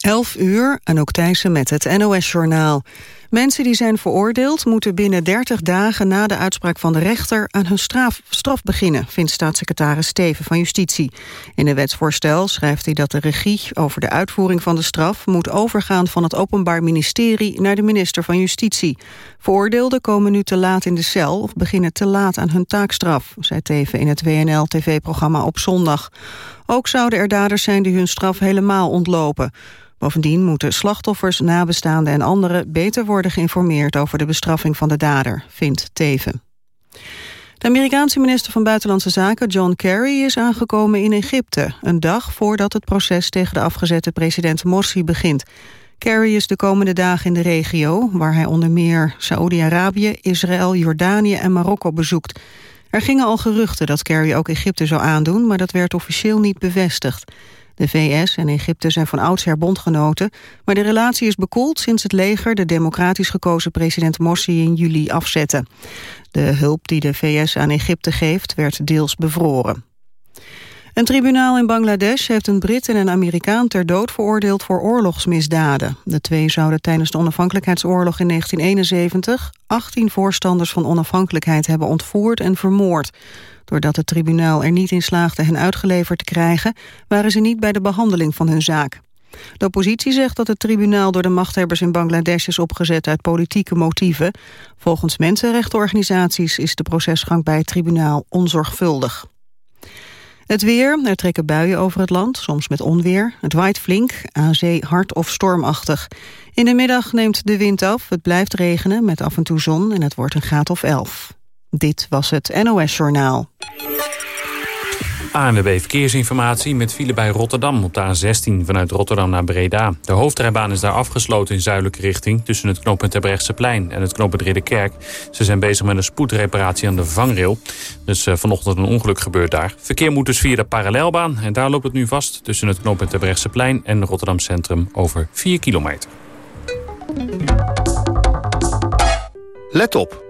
11 uur, ook Thijssen met het NOS-journaal. Mensen die zijn veroordeeld moeten binnen 30 dagen na de uitspraak van de rechter aan hun straf, straf beginnen, vindt staatssecretaris Steven van Justitie. In een wetsvoorstel schrijft hij dat de regie over de uitvoering van de straf moet overgaan van het Openbaar Ministerie naar de minister van Justitie. Veroordeelden komen nu te laat in de cel of beginnen te laat aan hun taakstraf, zei Teven in het WNL-tv-programma op zondag. Ook zouden er daders zijn die hun straf helemaal ontlopen. Bovendien moeten slachtoffers, nabestaanden en anderen beter worden geïnformeerd over de bestraffing van de dader, vindt Teven. De Amerikaanse minister van Buitenlandse Zaken John Kerry is aangekomen in Egypte, een dag voordat het proces tegen de afgezette president Morsi begint. Kerry is de komende dagen in de regio, waar hij onder meer Saoedi-Arabië, Israël, Jordanië en Marokko bezoekt. Er gingen al geruchten dat Kerry ook Egypte zou aandoen, maar dat werd officieel niet bevestigd. De VS en Egypte zijn van oudsher bondgenoten, maar de relatie is bekoeld sinds het leger de democratisch gekozen president Morsi in juli afzette. De hulp die de VS aan Egypte geeft werd deels bevroren. Een tribunaal in Bangladesh heeft een Brit en een Amerikaan ter dood veroordeeld voor oorlogsmisdaden. De twee zouden tijdens de onafhankelijkheidsoorlog in 1971 18 voorstanders van onafhankelijkheid hebben ontvoerd en vermoord. Doordat het tribunaal er niet in slaagde hen uitgeleverd te krijgen... waren ze niet bij de behandeling van hun zaak. De oppositie zegt dat het tribunaal door de machthebbers in Bangladesh is opgezet uit politieke motieven. Volgens mensenrechtenorganisaties is de procesgang bij het tribunaal onzorgvuldig. Het weer, er trekken buien over het land, soms met onweer. Het waait flink, aan zee hard of stormachtig. In de middag neemt de wind af, het blijft regenen met af en toe zon... en het wordt een graad of 11. Dit was het NOS Journaal. ANWB Verkeersinformatie met file bij Rotterdam op de A16 vanuit Rotterdam naar Breda. De hoofdrijbaan is daar afgesloten in zuidelijke richting... tussen het knooppunt Terbrechtseplein en het knooppunt Ridderkerk. Ze zijn bezig met een spoedreparatie aan de vangrail. Dus vanochtend een ongeluk gebeurt daar. Verkeer moet dus via de parallelbaan en daar loopt het nu vast... tussen het knooppunt Terbrechtseplein en Rotterdam Centrum over 4 kilometer. Let op!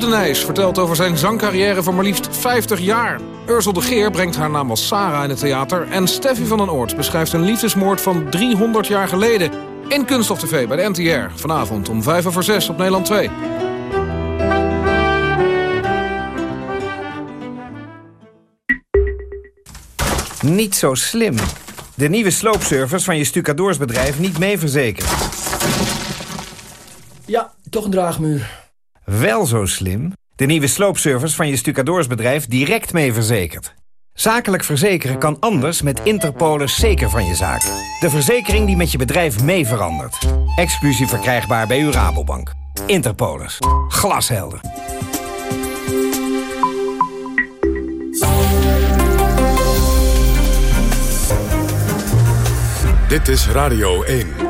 De Nijs vertelt over zijn zangcarrière van maar liefst 50 jaar. Ursel de Geer brengt haar naam als Sarah in het theater... en Steffi van den Oort beschrijft een liefdesmoord van 300 jaar geleden... in Kunststof TV bij de NTR. Vanavond om 5 over 6 op Nederland 2. Niet zo slim. De nieuwe sloopservice van je stucadoorsbedrijf niet mee verzekerd. Ja, toch een draagmuur. Wel zo slim. De nieuwe sloopservice van je stucadoorsbedrijf direct mee verzekerd. Zakelijk verzekeren kan anders met Interpolis zeker van je zaak. De verzekering die met je bedrijf mee verandert. Exclusief verkrijgbaar bij uw Rabobank. Interpolis. Glashelder. Dit is Radio 1.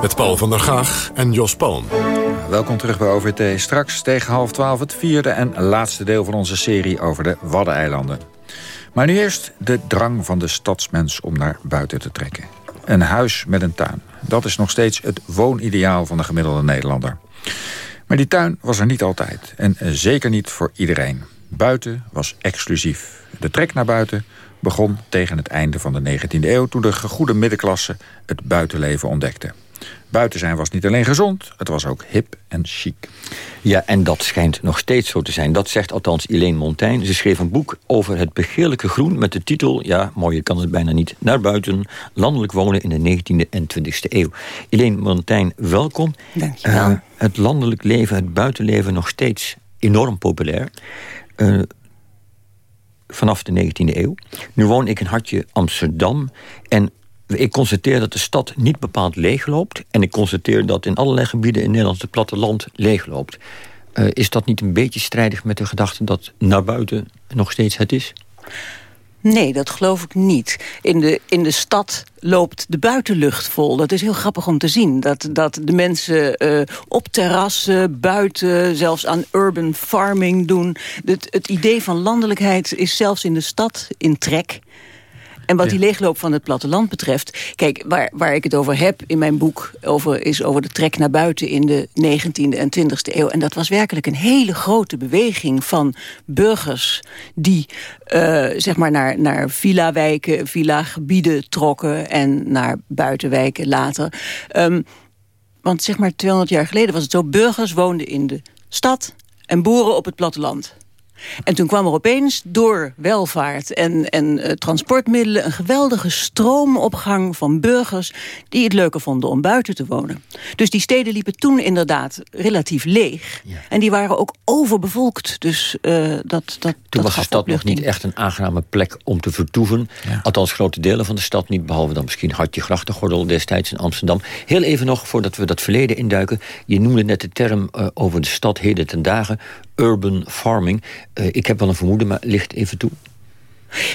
Met Paul van der Gaag en Jos Palm. Welkom terug bij OVT. Straks tegen half twaalf het vierde en laatste deel van onze serie over de Waddeneilanden. Maar nu eerst de drang van de stadsmens om naar buiten te trekken. Een huis met een tuin. Dat is nog steeds het woonideaal van de gemiddelde Nederlander. Maar die tuin was er niet altijd. En zeker niet voor iedereen. Buiten was exclusief. De trek naar buiten begon tegen het einde van de 19e eeuw... toen de gegoede middenklasse het buitenleven ontdekte. Buiten zijn was niet alleen gezond, het was ook hip en chic. Ja, en dat schijnt nog steeds zo te zijn. Dat zegt althans Elaine Montaigne. Ze schreef een boek over het begeerlijke groen met de titel... ja, mooier kan het bijna niet, naar buiten... landelijk wonen in de 19e en 20e eeuw. Elaine Montaigne, welkom. Dank je wel. Uh, het landelijk leven, het buitenleven nog steeds enorm populair. Uh, vanaf de 19e eeuw. Nu woon ik in hartje Amsterdam en ik constateer dat de stad niet bepaald leegloopt. En ik constateer dat in allerlei gebieden in Nederland het platteland leegloopt. Uh, is dat niet een beetje strijdig met de gedachte dat naar buiten nog steeds het is? Nee, dat geloof ik niet. In de, in de stad loopt de buitenlucht vol. Dat is heel grappig om te zien. Dat, dat de mensen uh, op terrassen, buiten, zelfs aan urban farming doen. Het, het idee van landelijkheid is zelfs in de stad in trek. En wat die leegloop van het platteland betreft... kijk, waar, waar ik het over heb in mijn boek... Over, is over de trek naar buiten in de 19e en 20e eeuw. En dat was werkelijk een hele grote beweging van burgers... die uh, zeg maar naar, naar villa-wijken, villa-gebieden trokken... en naar buitenwijken later. Um, want zeg maar 200 jaar geleden was het zo... burgers woonden in de stad en boeren op het platteland. En toen kwam er opeens door welvaart en, en uh, transportmiddelen... een geweldige stroomopgang van burgers die het leuker vonden om buiten te wonen. Dus die steden liepen toen inderdaad relatief leeg. Ja. En die waren ook overbevolkt. Dus uh, dat, dat, toen dat was de stad nog niet echt een aangename plek om te vertoeven. Ja. Althans grote delen van de stad niet. Behalve dan misschien Hartje Grachtengordel destijds in Amsterdam. Heel even nog, voordat we dat verleden induiken. Je noemde net de term uh, over de stad heden ten dagen urban farming. Uh, ik heb wel een vermoeden, maar licht even toe.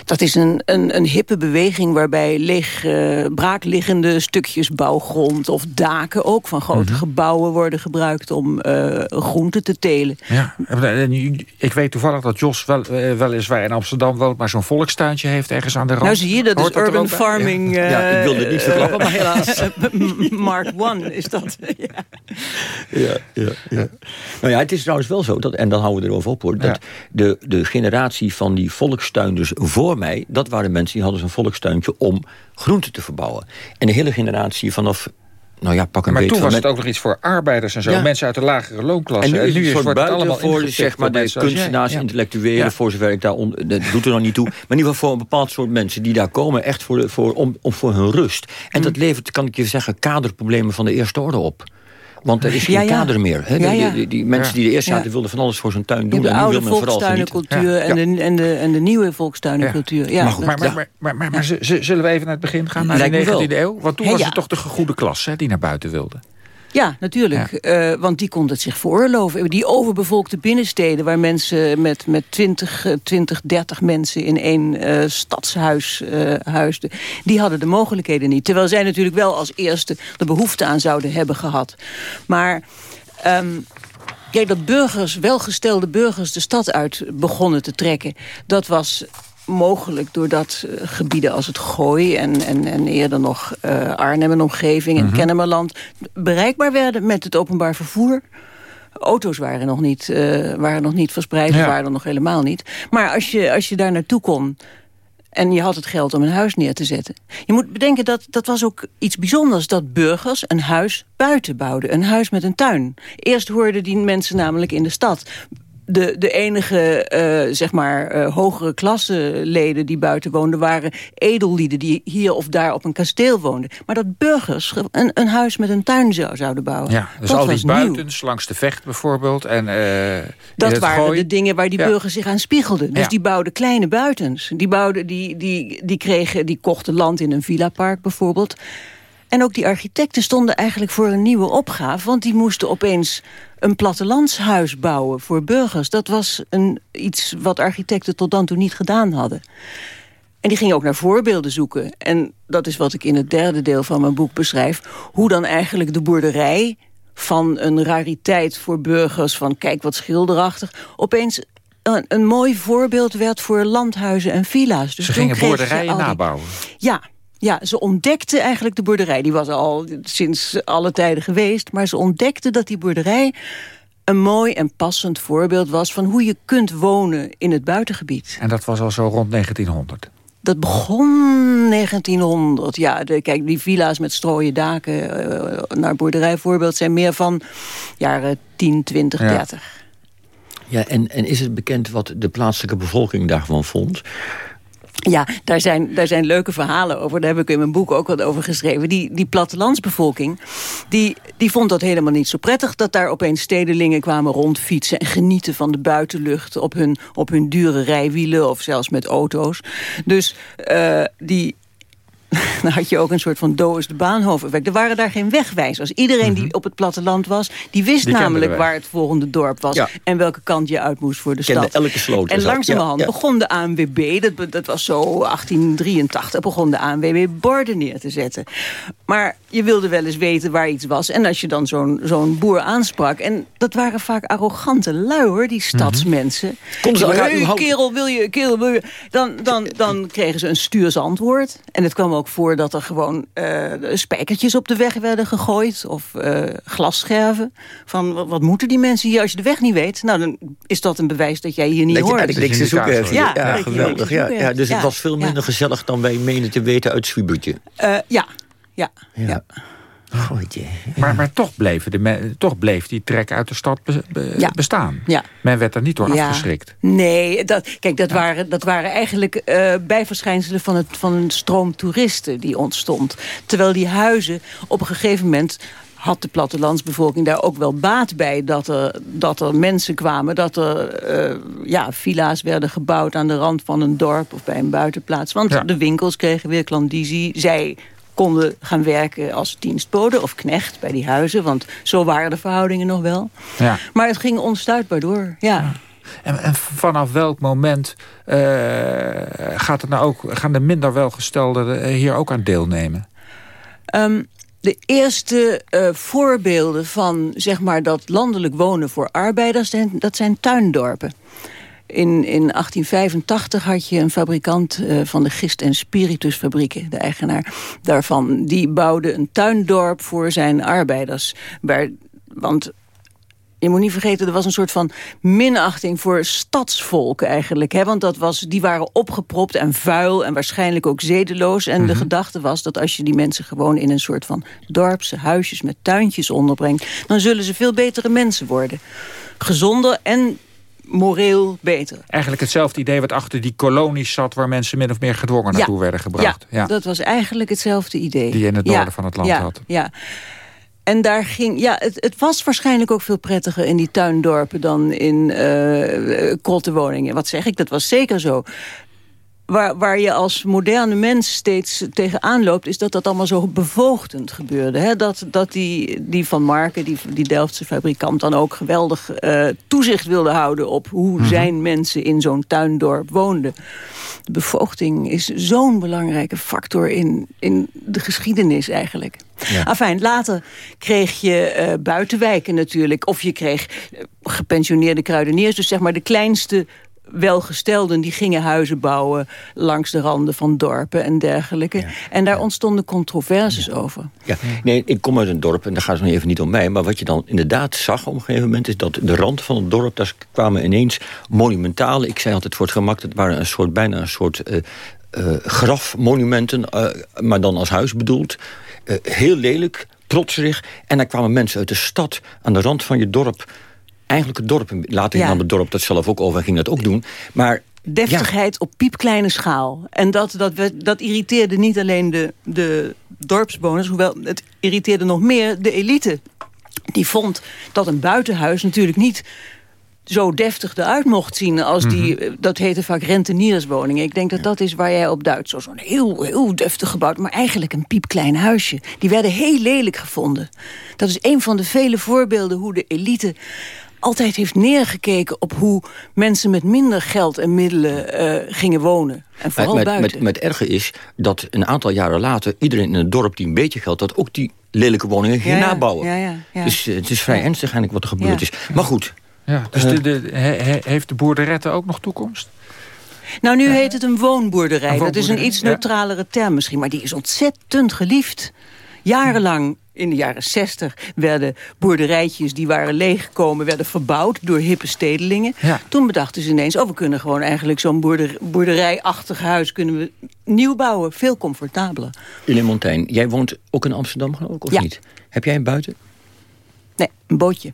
Dat is een, een, een hippe beweging waarbij leeg, uh, braakliggende stukjes bouwgrond... of daken ook van grote mm -hmm. gebouwen worden gebruikt om uh, groenten te telen. Ja, ik weet toevallig dat Jos wel, uh, weliswaar in Amsterdam woont... maar zo'n volkstuintje heeft ergens aan de rand. Nou zie je, dat Hoort is urban farming. Ja. ja. ik wilde het niet verklappen, maar helaas. Mark One is dat. ja. Ja, ja, ja. Nou ja, het is trouwens wel zo, dat, en dan houden we erover op hoor... dat de, de generatie van die volkstuinders voor mij, dat waren mensen die hadden zo'n volkstuintje om groenten te verbouwen. En de hele generatie vanaf nou ja, pak een maar toen was met... het ook nog iets voor arbeiders en zo. Ja. Mensen uit de lagere loonklasse. En nu, en nu is het wordt het allemaal voor zeg maar, de kunstenaars, ja. intellectuelen... Ja. voor zover ik daar... On, dat doet er nog niet toe. Maar in ieder geval voor een bepaald soort mensen... die daar komen echt voor, de, voor, om, om voor hun rust. En mm. dat levert, kan ik je zeggen, kaderproblemen van de eerste orde op. Want er is geen ja, ja. kader meer. Hè? Ja, die, die, die, mensen die de eerste zaten wilden van alles voor zo'n tuin doen. de en oude nu wil men vooral volkstuinencultuur en, de, en, de, en de nieuwe volkstuinencultuur. Ja. Maar, goed, maar, maar, maar, maar, maar, maar zullen we even naar het begin gaan, naar de 19e eeuw? Want toen was het toch de gegoede klas hè, die naar buiten wilde. Ja, natuurlijk. Ja. Uh, want die kon het zich veroorloven. Die overbevolkte binnensteden waar mensen met, met 20, 20, 30 mensen in één uh, stadshuis uh, huisden. Die hadden de mogelijkheden niet. Terwijl zij natuurlijk wel als eerste de behoefte aan zouden hebben gehad. Maar... Um, Kijk, dat burgers, welgestelde burgers de stad uit begonnen te trekken... dat was mogelijk doordat uh, gebieden als het Gooi en, en, en eerder nog uh, Arnhem en omgeving en mm -hmm. Kennemerland bereikbaar werden met het openbaar vervoer. Auto's waren nog niet, uh, waren nog niet verspreid, ja. waren er nog helemaal niet. Maar als je, als je daar naartoe kon en je had het geld om een huis neer te zetten. Je moet bedenken dat dat was ook iets bijzonders... dat burgers een huis buiten bouwden. Een huis met een tuin. Eerst hoorden die mensen namelijk in de stad de, de enige, uh, zeg maar, uh, hogere klasseleden die buiten woonden... waren edellieden die hier of daar op een kasteel woonden. Maar dat burgers een, een huis met een tuin zou, zouden bouwen. Ja, dus dat al die buitens, nieuw. langs de vecht bijvoorbeeld. En, uh, dat waren gooi. de dingen waar die ja. burgers zich aan spiegelden. Dus ja. die bouwden kleine buitens. Die, bouwden, die, die, die, kregen, die kochten land in een villapark bijvoorbeeld... En ook die architecten stonden eigenlijk voor een nieuwe opgave... want die moesten opeens een plattelandshuis bouwen voor burgers. Dat was een, iets wat architecten tot dan toe niet gedaan hadden. En die gingen ook naar voorbeelden zoeken. En dat is wat ik in het derde deel van mijn boek beschrijf. Hoe dan eigenlijk de boerderij van een rariteit voor burgers... van kijk wat schilderachtig, opeens een, een mooi voorbeeld werd voor landhuizen en villa's. Dus Ze gingen boerderijen nabouwen? Ja, ja, ze ontdekten eigenlijk de boerderij. Die was al sinds alle tijden geweest. Maar ze ontdekten dat die boerderij een mooi en passend voorbeeld was... van hoe je kunt wonen in het buitengebied. En dat was al zo rond 1900? Dat begon 1900. Ja, de, kijk, die villa's met strooien daken uh, naar boerderijvoorbeeld... zijn meer van jaren 10, 20, 30. Ja, en, en is het bekend wat de plaatselijke bevolking daarvan vond? Ja, daar zijn, daar zijn leuke verhalen over. Daar heb ik in mijn boek ook wat over geschreven. Die, die plattelandsbevolking, die, die vond dat helemaal niet zo prettig... dat daar opeens stedelingen kwamen rondfietsen... en genieten van de buitenlucht op hun, op hun dure rijwielen... of zelfs met auto's. Dus uh, die dan had je ook een soort van doos de baanhoofd-effect. Er waren daar geen wegwijzers. Iedereen die mhm. op het platteland was, die wist namelijk waar het volgende dorp was. En welke kant je uit moest voor de Kende stad. elke sloot. En langzamerhand ja, begon de ANWB, dat, dat was zo 1883, begon de ANWB borden neer te zetten. Maar je wilde wel eens weten waar iets was. En als je dan zo'n zo'n boer aansprak... en dat waren vaak arrogante lui, hoor, die mhm. stadsmensen. Kom ze kerel, wil je, kerel, wil je... Dan, dan, dan kregen ze een stuurs antwoord. En het kwam ook voor dat er gewoon uh, spijkertjes op de weg werden gegooid... of uh, glasscherven. Van, wat, wat, moeten die mensen hier als je de weg niet weet? Nou, dan is dat een bewijs dat jij hier niet dat hoort. Je niks te zoeken hebt. Ja, ja, geweldig. Ja, ja, dus het was veel minder gezellig dan wij menen te weten uit Zwiebertje. Uh, ja, ja. ja. Maar, maar toch, bleven de toch bleef die trek uit de stad bestaan. Ja. Men werd er niet door afgeschrikt. Nee, dat, kijk, dat, waren, dat waren eigenlijk uh, bijverschijnselen van, het, van een stroom toeristen die ontstond. Terwijl die huizen op een gegeven moment had de plattelandsbevolking daar ook wel baat bij... dat er, dat er mensen kwamen, dat er uh, ja, villa's werden gebouwd... aan de rand van een dorp of bij een buitenplaats. Want de winkels kregen weer klandizie. Zij konden gaan werken als dienstbode of knecht bij die huizen. Want zo waren de verhoudingen nog wel. Ja. Maar het ging onstuitbaar door, ja. En, en, vanaf welk moment uh, gaat het nou ook, gaan de minder welgestelden hier ook aan deelnemen? Um, de eerste uh, voorbeelden van zeg maar, dat landelijk wonen voor arbeiders... dat zijn tuindorpen. In, in 1885 had je een fabrikant uh, van de gist- en spiritusfabrieken, de eigenaar daarvan. Die bouwde een tuindorp voor zijn arbeiders. Waar, want je moet niet vergeten, er was een soort van minachting voor stadsvolk eigenlijk. Hè? Want dat was, die waren opgepropt en vuil en waarschijnlijk ook zedeloos. En de mhm. gedachte was dat als je die mensen gewoon in een soort van dorpse huisjes met tuintjes onderbrengt... dan zullen ze veel betere mensen worden. Gezonder en moreel beter. Eigenlijk hetzelfde idee wat achter die kolonies zat... waar mensen min of meer gedwongen naartoe werden gebracht. Ja, ja, dat was eigenlijk hetzelfde idee. Die je in het noorden van het land had. Ja, en daar ging, ja, het, het, was waarschijnlijk ook veel prettiger in die tuindorpen dan in uh, woningen. Wat zeg ik, dat was zeker zo waar, waar je als moderne mens steeds tegenaan loopt... is dat dat allemaal zo bevoogdend gebeurde. Hè? Dat, dat die, die Van Marken, die, die Delftse fabrikant... dan ook geweldig uh, toezicht wilde houden... op hoe mhm. zijn mensen in zo'n tuindorp woonden. De bevoogding is zo'n belangrijke factor in, in de geschiedenis eigenlijk. Ja. Afijn, later kreeg je uh, buitenwijken natuurlijk. Of je kreeg uh, gepensioneerde kruideniers. Dus zeg maar de kleinste welgestelden die gingen huizen bouwen langs de randen van dorpen en dergelijke. En daar ontstonden controversies over. Ja, nee, ik kom uit een dorp en daar gaat het nog even niet om mij. Maar wat je dan inderdaad zag op een gegeven moment... is dat de rand van het dorp, daar kwamen ineens monumentale... ik zei altijd voor het gemak, het waren een soort, bijna een soort... Uh, uh, grafmonumenten, uh, maar dan als huis bedoeld. heel lelijk, trotserig. En daar kwamen mensen uit de stad aan de rand van je dorp eigenlijk het dorp... Later ja. nam het dorp dat zelf ook over en ging dat ook doen. Maar deftigheid op piepkleine schaal. En dat, dat, dat irriteerde niet alleen de, de dorpsbewoners... hoewel het irriteerde nog meer de elite. Die vond dat een buitenhuis natuurlijk niet zo deftig eruit mocht zien als die, mhm. dat heette vaak rentenierswoningen. Ik denk dat dat is waar jij op duidt. Zo'n heel, heel deftig gebouwd, maar eigenlijk een piepklein huisje. Die werden heel lelijk gevonden. Dat is een van de vele voorbeelden hoe de elite altijd heeft neergekeken op hoe mensen met minder geld en middelen uh, gingen wonen. En vooral met, buiten. Met, met erge is dat een aantal jaren later iedereen in het dorp die een beetje geld had... ook die lelijke woningen ging nabouwen. Ja, ja, dus uh, het is vrij ernstig eigenlijk wat er gebeurd is. Maar goed, Ja, dus de, de, heeft de boerderette ook nog toekomst? Nou, nu heet het een woonboerderij. Dat is een iets neutralere term misschien. Maar die is ontzettend geliefd. Jarenlang in de jaren 60 werden boerderijtjes die waren leeggekomen... werden verbouwd door hippe stedelingen. Toen bedachten ze ineens... oh, we kunnen gewoon eigenlijk zo'n boerder, boerderijachtig huis... kunnen we nieuw bouwen, veel comfortabeler. Meneer Montaigne, jij woont ook in Amsterdam geloof ik, of niet? Heb jij een buiten? Nee, een bootje.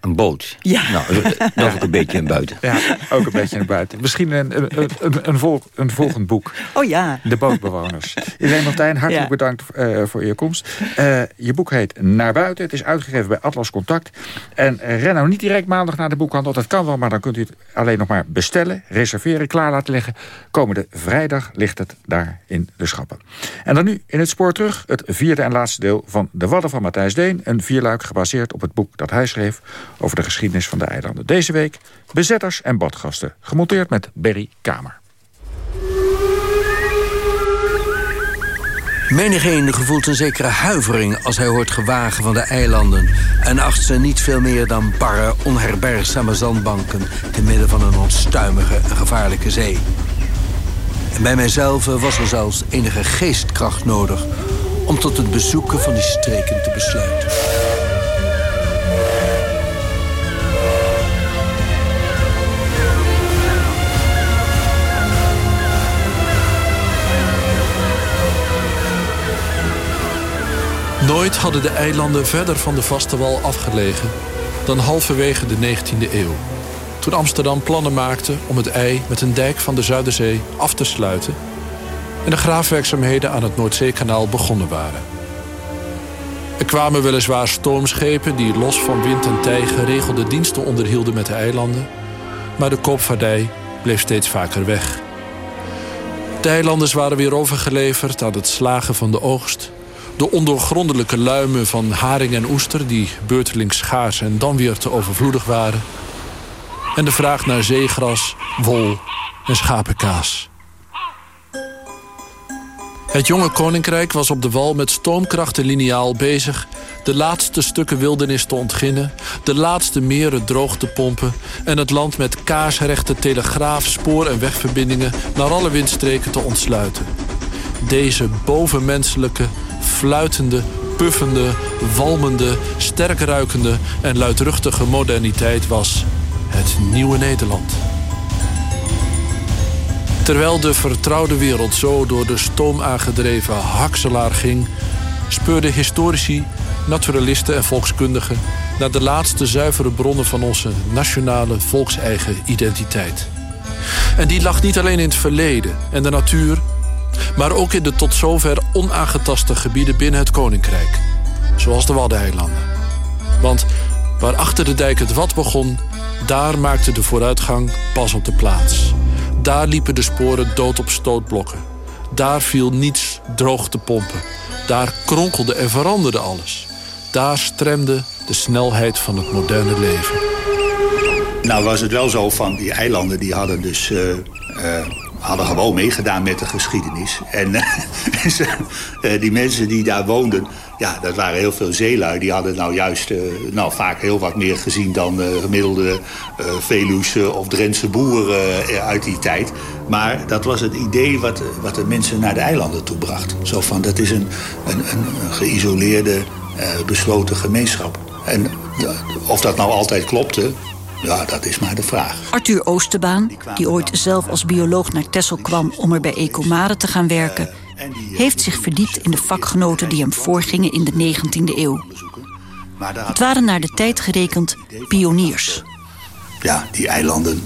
Een boot? Ja. Nou, dat ook een beetje een buiten. Ja, ook een beetje een buiten. Misschien een, een, een, een, vol, een volgend boek. Oh ja. De bootbewoners. Irene Martijn, hartelijk bedankt uh, voor je komst. Uh, je boek heet Naar Buiten. Het is uitgegeven bij Atlas Contact. En uh, ren nou niet direct maandag naar de boekhandel. Dat kan wel, maar dan kunt u het alleen nog maar bestellen, reserveren, klaar laten leggen. Komende vrijdag ligt het daar in de schappen. En dan nu in het spoor terug. Het vierde en laatste deel van De Wadden van Matthijs Deen. Een vierluik gebaseerd op het boek dat hij schreef over de geschiedenis van de eilanden. Deze week bezetters en badgasten, gemonteerd met Berry Kamer. Menigeen gevoelt een zekere huivering als hij hoort gewagen van de eilanden... en acht ze niet veel meer dan barre, onherbergzame zandbanken... te midden van een onstuimige en gevaarlijke zee. En bij mijzelf was er zelfs enige geestkracht nodig... om tot het bezoeken van die streken te besluiten. Nooit hadden de eilanden verder van de vaste wal afgelegen dan halverwege de 19e eeuw. Toen Amsterdam plannen maakte om het ei met een dijk van de Zuiderzee af te sluiten en de graafwerkzaamheden aan het Noordzeekanaal begonnen waren. Er kwamen weliswaar stoomschepen die los van wind en tij geregelde diensten onderhielden met de eilanden, maar de koopvaardij bleef steeds vaker weg. De eilanders waren weer overgeleverd aan het slagen van de oogst de ondoorgrondelijke luimen van haring en oester... die beurtelings schaars en dan weer te overvloedig waren. En de vraag naar zeegras, wol en schapenkaas. Het jonge koninkrijk was op de wal met stoomkracht en liniaal bezig... de laatste stukken wildernis te ontginnen... de laatste meren droog te pompen... en het land met kaarsrechte telegraaf, spoor- en wegverbindingen... naar alle windstreken te ontsluiten. Deze bovenmenselijke, fluitende, puffende, walmende, sterk ruikende en luidruchtige moderniteit was het nieuwe Nederland. Terwijl de vertrouwde wereld zo door de stoom aangedreven hakselaar ging... speurden historici, naturalisten en volkskundigen... naar de laatste zuivere bronnen van onze nationale volkseigen identiteit. En die lag niet alleen in het verleden en de natuur maar ook in de tot zover onaangetaste gebieden binnen het Koninkrijk. Zoals de Waddeneilanden. Want waar achter de dijk het wat begon, daar maakte de vooruitgang pas op de plaats. Daar liepen de sporen dood op stootblokken. Daar viel niets droog te pompen. Daar kronkelde en veranderde alles. Daar stremde de snelheid van het moderne leven. Nou was het wel zo van die eilanden die hadden dus uh, hadden gewoon meegedaan met de geschiedenis. En uh, die mensen die daar woonden, ja, dat waren heel veel zeelui. Die hadden nou juist uh, nou, vaak heel wat meer gezien dan gemiddelde Veluwse of Drentse boeren uit die tijd. Maar dat was het idee wat, wat de mensen naar de eilanden toe bracht. Zo van, dat is een, een, een geïsoleerde, besloten gemeenschap. En of dat nou altijd klopte, ja, dat is maar de vraag. Arthur Oosterbaan, die ooit zelf als bioloog naar Texel kwam... om er bij Ecomare te gaan werken... heeft zich verdiept in de vakgenoten die hem voorgingen in de 19e eeuw. Het waren naar de tijd gerekend pioniers. Ja, die eilanden,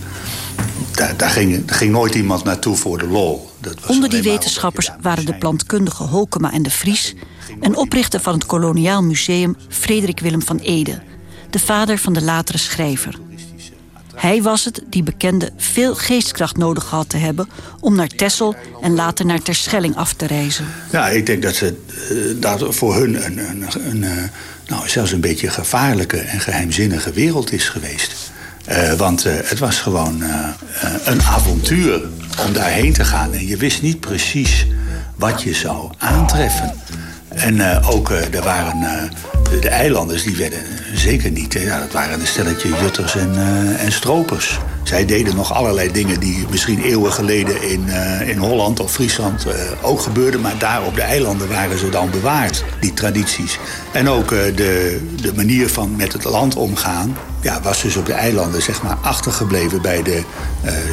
daar, daar, ging, ging nooit iemand naartoe voor de lol. Dat was Onder die wetenschappers waren de plantkundige Holkema en de Vries... en oprichter van het Koloniaal Museum Frederik Willem van Ede... de vader van de latere schrijver. Hij was het die bekende veel geestkracht nodig had te hebben... om naar Texel en later naar Terschelling af te reizen. Ja, ik denk dat ze, uh, dat voor hun een, een, een, uh, nou, zelfs een beetje gevaarlijke en geheimzinnige wereld is geweest. Uh, want het was gewoon een avontuur om daarheen te gaan. En je wist niet precies wat je zou aantreffen. En ook, er waren de eilanders die werden zeker niet. Ja, dat waren een stelletje jutters en, uh, en stropers. Zij deden nog allerlei dingen die misschien eeuwen geleden in, uh, in Holland of Friesland uh, ook gebeurden. Maar daar op de eilanden waren ze dan bewaard, die tradities. En ook de, de manier van met het land omgaan ja, was dus op de eilanden zeg maar, achtergebleven bij de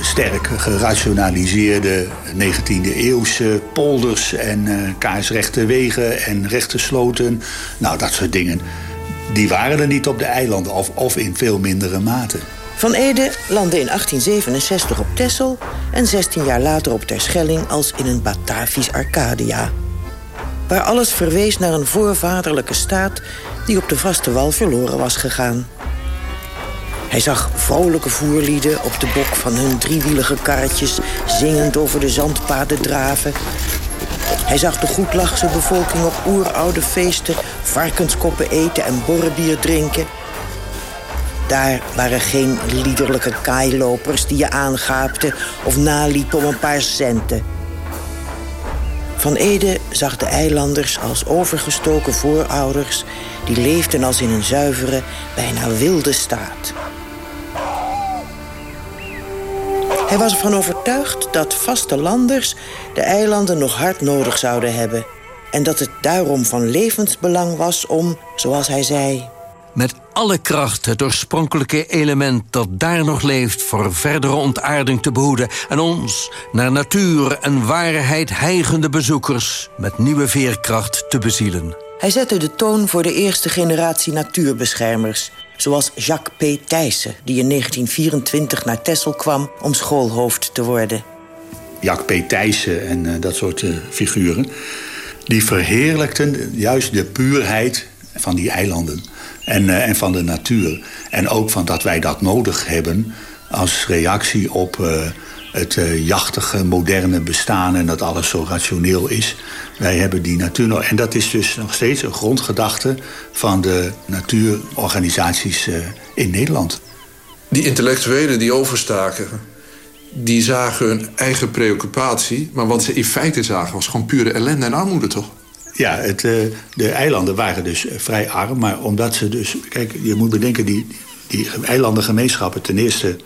sterk gerationaliseerde 19e eeuwse polders en kaarsrechte wegen en rechte sloten. Nou, dat soort dingen. Die waren er niet op de eilanden of, of in veel mindere mate. Van Ede landde in 1867 op Texel en 16 jaar later op Terschelling als in een Batavisch Arcadia. Waar alles verwees naar een voorvaderlijke staat die op de vaste wal verloren was gegaan. Hij zag vrolijke voerlieden op de bok van hun driewielige karretjes... zingend over de zandpaden draven. Hij zag de goedlachse bevolking op oeroude feesten... varkenskoppen eten en borrebier drinken. Daar waren geen liederlijke kaailopers die je aangaapten... of naliepen om een paar centen. Van Ede zag de eilanders als overgestoken voorouders... die leefden als in een zuivere, bijna wilde staat... Hij was ervan overtuigd dat vaste landers de eilanden nog hard nodig zouden hebben. En dat het daarom van levensbelang was om, zoals hij zei... Met alle kracht het oorspronkelijke element dat daar nog leeft... voor verdere ontaarding te behoeden... en ons, naar natuur en waarheid heigende bezoekers... met nieuwe veerkracht te bezielen. Hij zette de toon voor de eerste generatie natuurbeschermers... Zoals Jacques P. Thijssen, die in 1924 naar Texel kwam om schoolhoofd te worden. Jacques P. Thijssen en uh, dat soort uh, figuren... die verheerlijkten juist de puurheid van die eilanden en, uh, en van de natuur. En ook van dat wij dat nodig hebben als reactie op het uh, jachtige, moderne bestaan... en dat alles zo rationeel is. Wij hebben die natuur nog. En dat is dus nog steeds een grondgedachte... van de natuurorganisaties in Nederland. Die intellectuelen die overstaken... die zagen hun eigen preoccupatie... maar wat ze in feite zagen was gewoon pure ellende en armoede, toch? Ja, het, uh, de eilanden waren dus vrij arm. Maar omdat ze dus... Kijk, je moet bedenken, die, die eilandengemeenschappen... ten eerste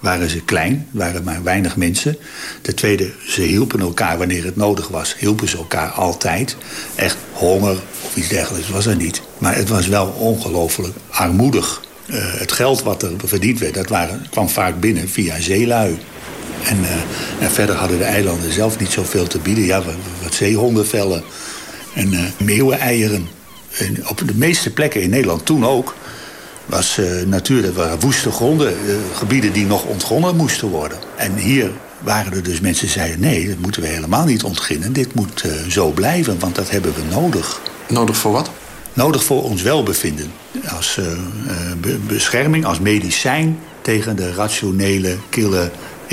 waren ze klein, waren maar weinig mensen. Ten tweede, ze hielpen elkaar wanneer het nodig was. Hielpen ze elkaar altijd. Echt honger of iets dergelijks was er niet. Maar het was wel ongelooflijk armoedig. Uh, het geld wat er verdiend werd, dat kwam vaak binnen via zeelui. En, en, verder hadden de eilanden zelf niet zoveel te bieden. Ja, wat, wat zeehondenvellen en uh, meeuweneieren. En op de meeste plekken in Nederland toen ook was uh, natuur, dat waren woeste gronden, uh, gebieden die nog ontgonnen moesten worden. En hier waren er dus mensen die zeiden... nee, dat moeten we helemaal niet ontginnen. Dit moet uh, zo blijven, want dat hebben we nodig. Nodig voor wat? Nodig voor ons welbevinden. Als be bescherming, als medicijn tegen de rationele, kille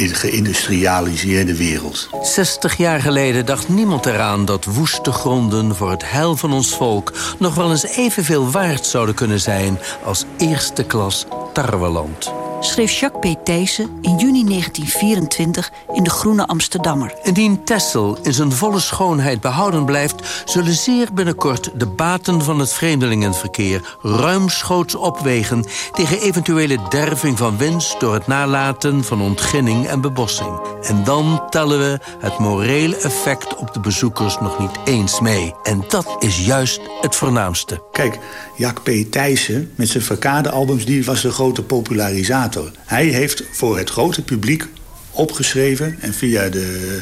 geïndustrialiseerde wereld. 60 jaar geleden dacht niemand eraan dat woeste gronden voor het heil van ons volk nog wel eens evenveel waard zouden kunnen zijn als eerste klas tarweland schreef Jacques P. Thijssen in juni 1924 in De Groene Amsterdammer. Indien Tessel in zijn volle schoonheid behouden blijft... zullen zeer binnenkort de baten van het vreemdelingenverkeer... ruimschoots opwegen tegen eventuele derving van winst... door het nalaten van ontginning en bebossing. En dan tellen we het morele effect op de bezoekers nog niet eens mee. En dat is juist het voornaamste. Kijk, Jacques P. Thijssen met zijn verkade-albums... die was de grote popularisator hij heeft voor het grote publiek opgeschreven... en via de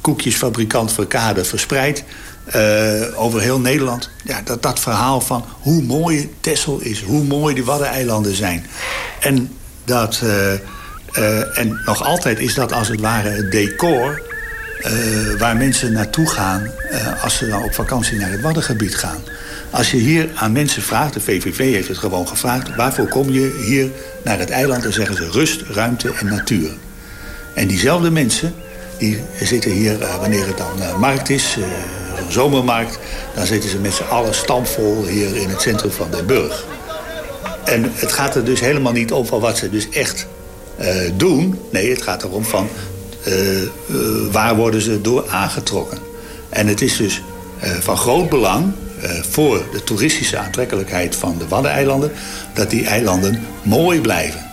koekjesfabrikant Verkade verspreid... Uh, over heel Nederland. Ja, dat, dat verhaal van hoe mooi Texel is. Hoe mooi die Waddeneilanden zijn. En, dat, uh, uh, en nog altijd is dat als het ware het decor... waar mensen naartoe gaan als ze dan op vakantie naar het Waddengebied gaan. Als je hier aan mensen vraagt, de VVV heeft het gewoon gevraagd... waarvoor kom je hier naar het eiland? Dan zeggen ze rust, ruimte en natuur. En diezelfde mensen, die zitten hier uh, wanneer het dan uh, markt is... Uh, zomermarkt, dan zitten ze met z'n allen stampvol hier in het centrum van Den Burg. En het gaat er dus helemaal niet om van wat ze dus echt doen. Nee, het gaat erom van waar worden ze door aangetrokken. En het is dus van groot belang voor de toeristische aantrekkelijkheid van de Waddeneilanden... dat die eilanden mooi blijven.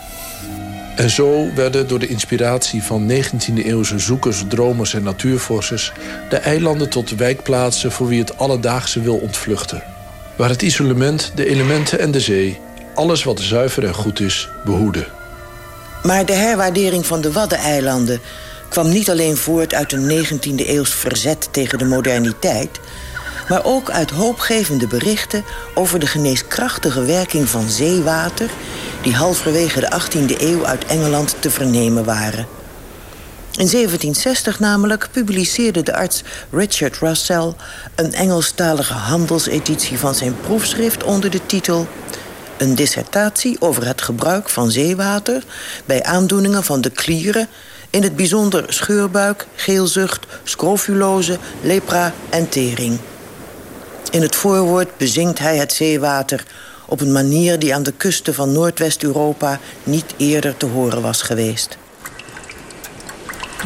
En zo werden door de inspiratie van 19e-eeuwse zoekers, dromers en natuurvorsters... de eilanden tot wijkplaatsen voor wie het alledaagse wil ontvluchten. Waar het isolement, de elementen en de zee... alles wat zuiver en goed is, behoeden. Maar de herwaardering van de Waddeneilanden kwam niet alleen voort uit een 19e-eeuws verzet tegen de moderniteit... maar ook uit hoopgevende berichten over de geneeskrachtige werking van zeewater... die halverwege de 18e eeuw uit Engeland te vernemen waren. In 1760 namelijk publiceerde de arts Richard Russell... een Engelstalige handelseditie van zijn proefschrift onder de titel... Een dissertatie over het gebruik van zeewater... bij aandoeningen van de klieren in het bijzonder scheurbuik, geelzucht, scrofulose, lepra en tering. In het voorwoord bezingt hij het zeewater op een manier die aan de kusten van Noordwest-Europa niet eerder te horen was geweest.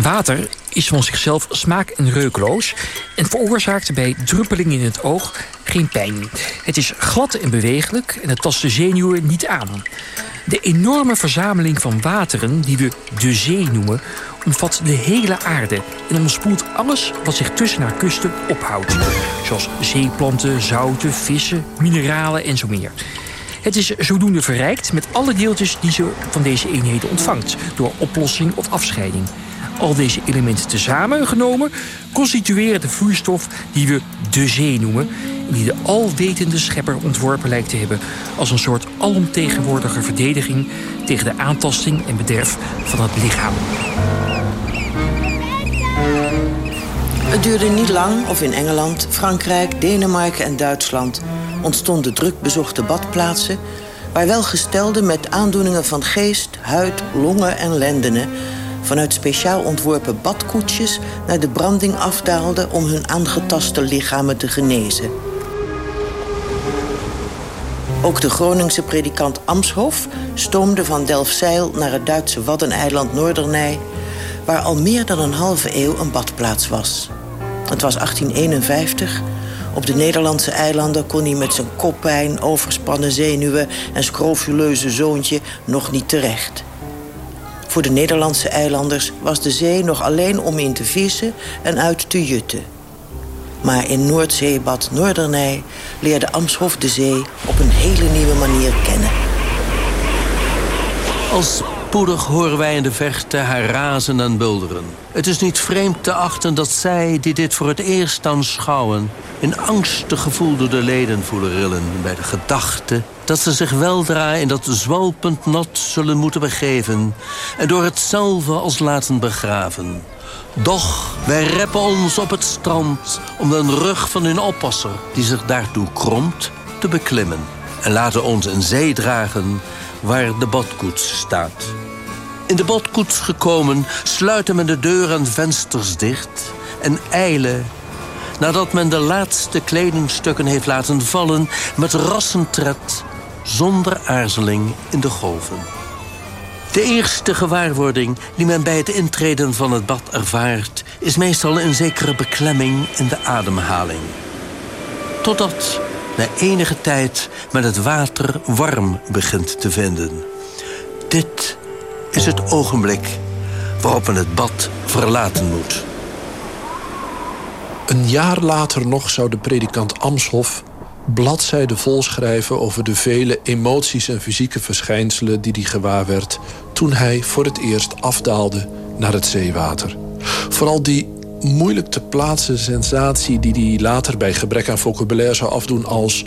Water is van zichzelf smaak- en reukloos en veroorzaakt bij druppeling in het oog geen pijn. Het is glad en bewegelijk en het tast de zenuwen niet aan. De enorme verzameling van wateren, die we de zee noemen, omvat de hele aarde en omspoelt alles wat zich tussen haar kusten ophoudt. Zoals zeeplanten, zouten, vissen, mineralen en zo meer. Het is zodoende verrijkt met alle deeltjes die ze van deze eenheden ontvangt, door oplossing of afscheiding. Al deze elementen tezamen genomen constitueren de vloeistof die we de zee noemen... en die de alwetende schepper ontworpen lijkt te hebben... als een soort alomtegenwoordige verdediging tegen de aantasting en bederf van het lichaam. Het duurde niet lang of in Engeland, Frankrijk, Denemarken en Duitsland... ontstonden druk bezochte badplaatsen... waar welgestelden met aandoeningen van geest, huid, longen en lendenen vanuit speciaal ontworpen badkoetsjes naar de branding afdaalden om hun aangetaste lichamen te genezen. Ook de Groningse predikant Amshof stoomde van Delfzijl naar het Duitse waddeneiland Noordernij, waar al meer dan een halve eeuw een badplaats was. Het was 1851. Op de Nederlandse eilanden kon hij met zijn koppijn, overspannen zenuwen en scrofuleuze zoontje nog niet terecht. Voor de Nederlandse eilanders was de zee nog alleen om in te vissen en uit te jutten. Maar in Noordzeebad Noordernij leerde Amshof de zee op een hele nieuwe manier kennen. Als spoedig horen wij in de verte haar razen en bulderen. Het is niet vreemd te achten dat zij, die dit voor het eerst aanschouwen... in angstig gevoel door de leden voelen rillen... bij de gedachte dat ze zich weldra in dat zwalpend nat zullen moeten begeven... en door hetzelfde als laten begraven. Doch wij reppen ons op het strand om de rug van hun oppasser... die zich daartoe kromt, te beklimmen. En laten ons in zee dragen waar de badkoets staat. In de badkoets gekomen sluiten men de deur en vensters dicht... en eilen, nadat men de laatste kledingstukken heeft laten vallen... met rassentred, zonder aarzeling in de golven. De eerste gewaarwording die men bij het intreden van het bad ervaart... is meestal een zekere beklemming in de ademhaling. Totdat na enige tijd men het water warm begint te vinden. Dit is het ogenblik waarop men het bad verlaten moet. Een jaar later nog zou de predikant Amshof bladzijden vol schrijven over de vele emoties en fysieke verschijnselen die hij gewaar werd toen hij voor het eerst afdaalde naar het zeewater. Vooral die moeilijk te plaatsen sensatie die hij later bij gebrek aan vocabulaire zou afdoen als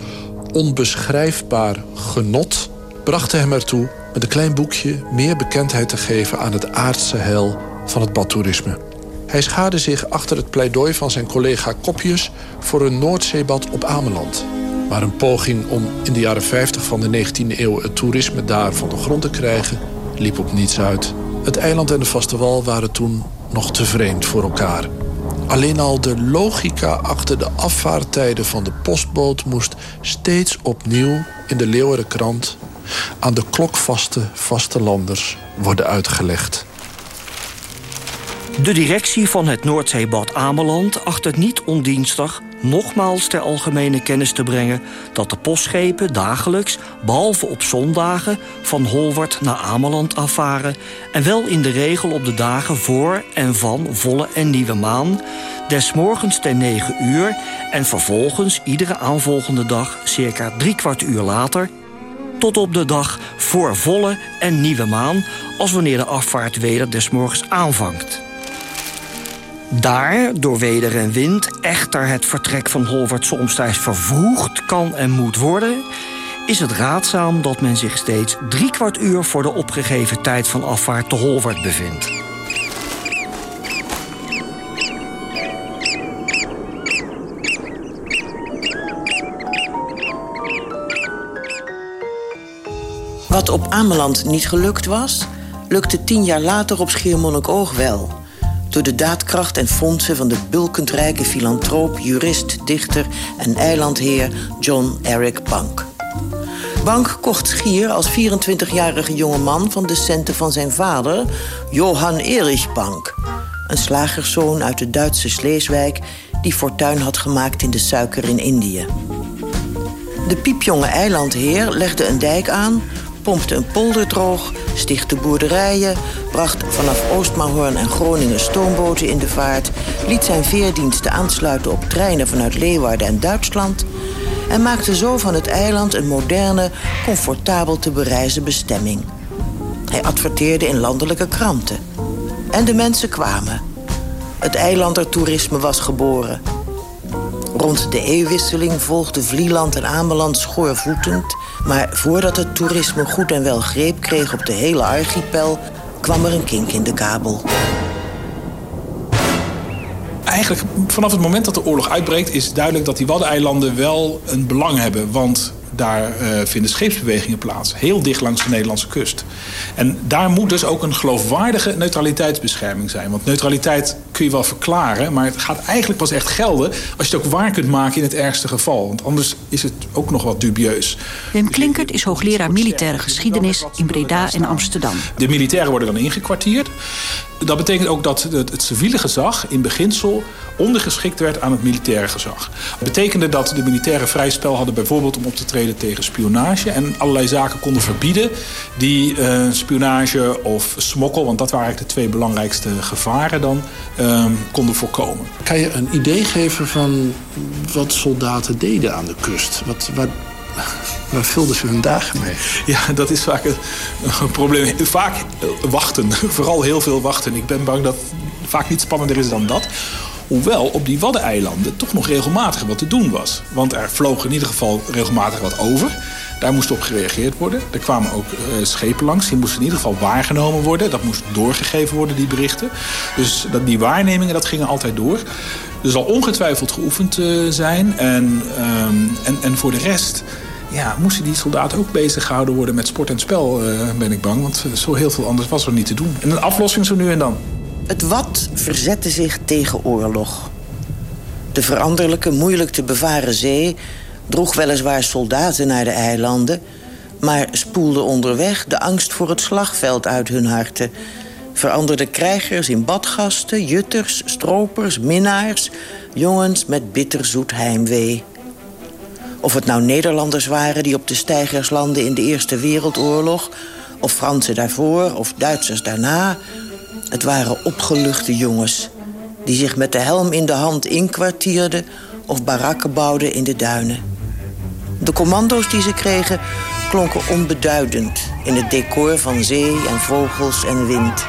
onbeschrijfbaar genot, bracht hem ertoe met een klein boekje meer bekendheid te geven aan het aardse hel van het badtoerisme. Hij schaarde zich achter het pleidooi van zijn collega Kopjes voor een Noordzeebad op Ameland. Maar een poging om in de jaren 50 van de 19e eeuw het toerisme daar van de grond te krijgen, liep op niets uit. Het eiland en de vaste wal waren toen nog te vreemd voor elkaar. Alleen al de logica achter de afvaarttijden van de postboot moest steeds opnieuw in de Leeuwenkrant aan de klokvaste vastelanders worden uitgelegd. De directie van het Noordzeebad Ameland acht het niet ondienstig nogmaals ter algemene kennis te brengen dat de postschepen dagelijks, behalve op zondagen, van Holwert naar Ameland afvaren en wel in de regel op de dagen voor en van volle en nieuwe maan, des morgens ten 9 uur en vervolgens iedere aanvolgende dag circa drie kwart uur later tot op de dag voor volle en nieuwe maan, als wanneer de afvaart weder des morgens aanvangt. Daar, door weder en wind, echter het vertrek van Holwert somtijds vervroegd kan en moet worden... is het raadzaam dat men zich steeds drie kwart uur... voor de opgegeven tijd van afvaart te Holwert bevindt. Wat op Ameland niet gelukt was, lukte tien jaar later op Schiermonnikoog wel door de daadkracht en fondsen van de bulkend rijke filantroop, jurist, dichter en eilandheer John Eric Bank. Bank kocht Schier als 24-jarige jonge man van de centen van zijn vader, Johann Erich Bank. Een slagerszoon uit de Duitse Sleeswijk die fortuin had gemaakt in de suiker in Indië. De piepjonge eilandheer legde een dijk aan pompte een polder droog, stichtte boerderijen... bracht vanaf Oostmaarhoorn en Groningen stoomboten in de vaart... liet zijn veerdiensten aansluiten op treinen vanuit Leeuwarden en Duitsland... en maakte zo van het eiland een moderne, comfortabel te bereizen bestemming. Hij adverteerde in landelijke kranten. En de mensen kwamen. Het eilandertoerisme was geboren... Rond de eeuwwisseling volgde Vlieland en Ameland schoorvoetend... maar voordat het toerisme goed en wel greep kreeg op de hele archipel... kwam er een kink in de kabel. Eigenlijk vanaf het moment dat de oorlog uitbreekt... is duidelijk dat die Waddeneilanden wel een belang hebben. Want daar uh, vinden scheepsbewegingen plaats. Heel dicht langs de Nederlandse kust. En daar moet dus ook een geloofwaardige neutraliteitsbescherming zijn. Want neutraliteit kun je wel verklaren... maar het gaat eigenlijk pas echt gelden... als je het ook waar kunt maken in het ergste geval. Want anders is het ook nog wat dubieus. Wim Klinkert is hoogleraar militaire geschiedenis... in Breda en Amsterdam. De militairen worden dan ingekwartierd. Dat betekent ook dat het, civiele gezag in beginsel ondergeschikt werd aan het militaire gezag. Dat betekende dat de militairen vrij spel hadden bijvoorbeeld om op te treden tegen spionage. En allerlei zaken konden verbieden die uh, spionage of smokkel, want dat waren eigenlijk de twee belangrijkste gevaren dan, uh, konden voorkomen. Kan je een idee geven van wat soldaten deden aan de kust? Wat, wat, Waar vulden ze hun dagen mee? Ja, dat is vaak een, probleem. Vaak wachten. Vooral heel veel wachten. Ik ben bang dat het vaak niet spannender is dan dat. Hoewel op die Waddeneilanden toch nog regelmatig wat te doen was. Want er vloog in ieder geval regelmatig wat over. Daar moest op gereageerd worden. Er kwamen ook uh, schepen langs. Die moesten in ieder geval waargenomen worden. Dat moest doorgegeven worden, die berichten. Dus dat, die waarnemingen, dat gingen altijd door. Er zal ongetwijfeld geoefend uh, zijn. En, um, en, en voor de rest ja, moesten die soldaten ook bezig gehouden worden met sport en spel, uh, ben ik bang. Want zo heel veel anders was er niet te doen. En een aflossing zo nu en dan. Het wat verzette zich tegen oorlog. De veranderlijke, moeilijk te bevaren zee droeg weliswaar soldaten naar de eilanden... maar spoelde onderweg de angst voor het slagveld uit hun harten... veranderde krijgers in badgasten, jutters, stropers, minnaars... jongens met bitterzoet heimwee. Of het nou Nederlanders waren die op de steigers landden in de Eerste Wereldoorlog... of Fransen daarvoor of Duitsers daarna... het waren opgeluchte jongens die zich met de helm in de hand inkwartierden... of barakken bouwden in de duinen. De commando's die ze kregen klonken onbeduidend... in het decor van zee en vogels en wind.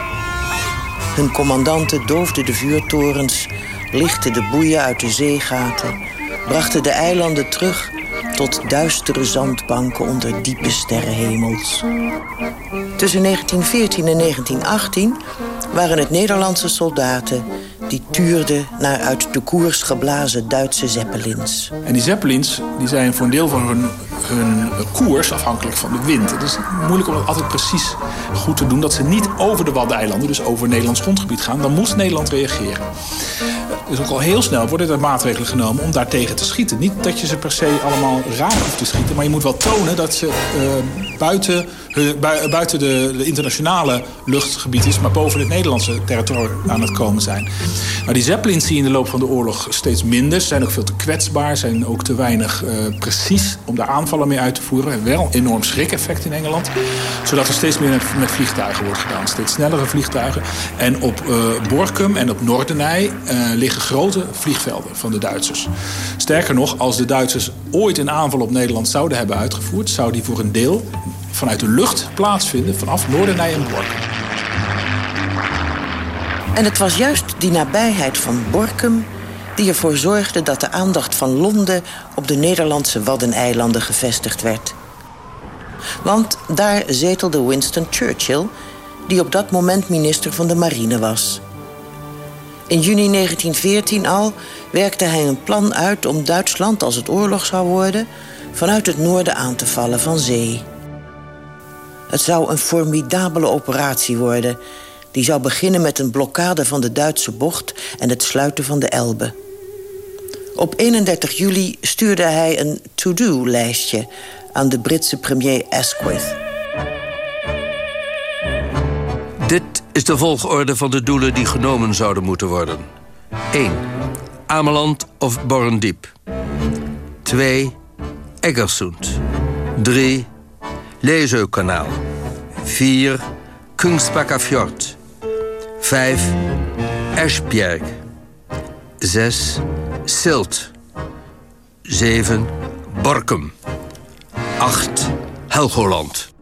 Hun commandanten doofden de vuurtorens, lichten de boeien uit de zeegaten... brachten de eilanden terug tot duistere zandbanken onder diepe sterrenhemels. Tussen 1914 en 1918 waren het Nederlandse soldaten die tuurden naar uit de koers geblazen Duitse zeppelins. En die zeppelins die zijn voor een deel van hun hun koers afhankelijk van de wind. Het is moeilijk om dat altijd precies goed te doen. Dat ze niet over de Waddeneilanden, dus over Nederlands grondgebied gaan. Dan moest Nederland reageren. Dus ook al heel snel worden er maatregelen genomen om daartegen te schieten. Niet dat je ze per se allemaal raar hoeft te schieten. Maar je moet wel tonen dat ze uh, buiten, buiten de, de, internationale luchtgebied is... maar boven het Nederlandse territorium aan het komen zijn. Nou, die Zeppelins zie je in de loop van de oorlog steeds minder. Zijn ook veel te kwetsbaar. Zijn ook te weinig uh, precies om daar aanvallen mee uit te voeren. Hebben wel een enorm schrikeffect in Engeland. Zodat er steeds meer met, met vliegtuigen wordt gedaan. Steeds snellere vliegtuigen. En op Borkum en op Noordenij liggen grote vliegvelden van de Duitsers. Sterker nog, als de Duitsers ooit een aanval op Nederland zouden hebben uitgevoerd... zou die voor een deel vanuit de lucht plaatsvinden vanaf Noordenij en Borkum. En het was juist die nabijheid van Borkum die ervoor zorgde dat de aandacht van Londen op de Nederlandse Waddeneilanden gevestigd werd. Want daar zetelde Winston Churchill, die op dat moment minister van de Marine was. In juni 1914 al werkte hij een plan uit om Duitsland, als het oorlog zou worden, vanuit het noorden aan te vallen van zee. Het zou een formidabele operatie worden, die zou beginnen met een blokkade van de Duitse bocht en het sluiten van de Elbe. Op 31 juli stuurde hij een to-do-lijstje aan de Britse premier Asquith. Dit is de volgorde van de doelen die genomen zouden moeten worden. 1. Ameland of Borrendiep. 2. Eggersund. 3. Lezeukanaal. 4. Kungsbakkafjord. 5. Esbjerg. 6. Silt. 7. Borkum. 8. Helgoland.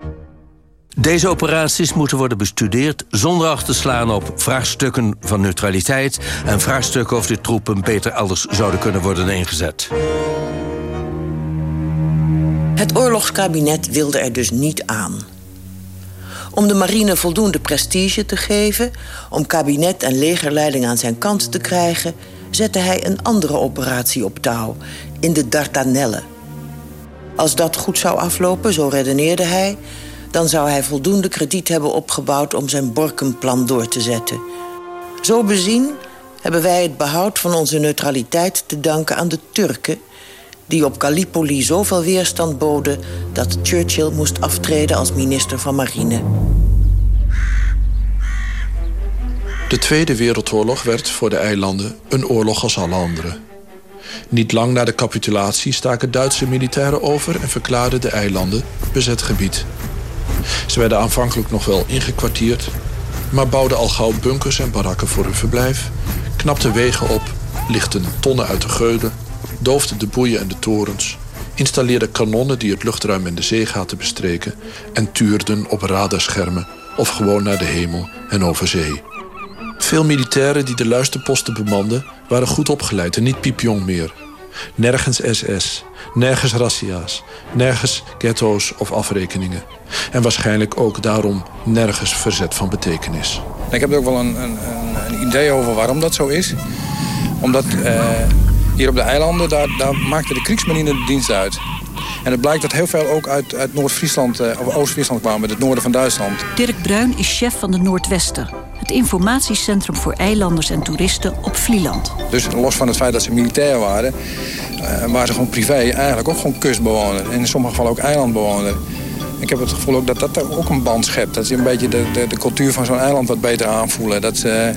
Deze operaties moeten worden bestudeerd zonder acht te slaan op vraagstukken van neutraliteit en vraagstukken of de troepen beter elders zouden kunnen worden ingezet. Het oorlogskabinet wilde er dus niet aan. Om de marine voldoende prestige te geven, om kabinet en legerleiding aan zijn kant te krijgen, zette hij een andere operatie op touw, in de Dardanellen. Als dat goed zou aflopen, zo redeneerde hij, dan zou hij voldoende krediet hebben opgebouwd om zijn Borkenplan door te zetten. Zo bezien hebben wij het behoud van onze neutraliteit te danken aan de Turken, die op Gallipoli zoveel weerstand boden dat Churchill moest aftreden als minister van Marine. De Tweede Wereldoorlog werd voor de eilanden een oorlog als alle andere. Niet lang na de capitulatie staken Duitse militairen over en verklaarden de eilanden bezet gebied. Ze werden aanvankelijk nog wel ingekwartierd, maar bouwden al gauw bunkers en barakken voor hun verblijf, knapten wegen op, lichten tonnen uit de geuden, doofden de boeien en de torens, installeerden kanonnen die het luchtruim en de zeegaten bestreken en tuurden op radarschermen of gewoon naar de hemel en over zee. Veel militairen die de luisterposten bemanden waren goed opgeleid en niet piepjong meer. Nergens SS, nergens razzia's, nergens ghetto's of afrekeningen. En waarschijnlijk ook daarom nergens verzet van betekenis. Ik heb er ook wel een, een, een idee over waarom dat zo is. Omdat eh, hier op de eilanden, daar, daar maakte de Kriegsmarine de dienst uit. En het blijkt dat heel veel ook uit, uit Noord-Friesland uh, of Oost-Friesland kwamen, het noorden van Duitsland. Dirk Bruin is chef van de Noordwester, het informatiecentrum voor eilanders en toeristen op Vlieland. Dus los van het feit dat ze militair waren, uh, waren ze gewoon privé eigenlijk ook gewoon kustbewoner. En in sommige gevallen ook eilandbewoner. Ik heb het gevoel ook dat dat ook een band schept. Dat ze een beetje de, de, de cultuur van zo'n eiland wat beter aanvoelen. Dat ze,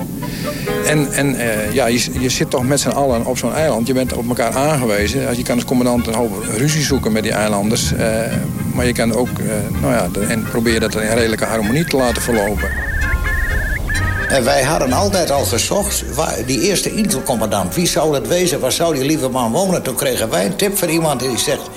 en en uh, ja, je, je zit toch met z'n allen op zo'n eiland. Je bent op elkaar aangewezen. Je kan als commandant een hoop ruzie zoeken met die eilanders. Uh, maar je kan ook nou ja, en proberen dat in redelijke harmonie te laten verlopen. En wij hadden altijd al gezocht, die eerste intelcommandant, wie zou dat wezen, waar zou die lieve man wonen? Toen kregen wij een tip van iemand die zegt...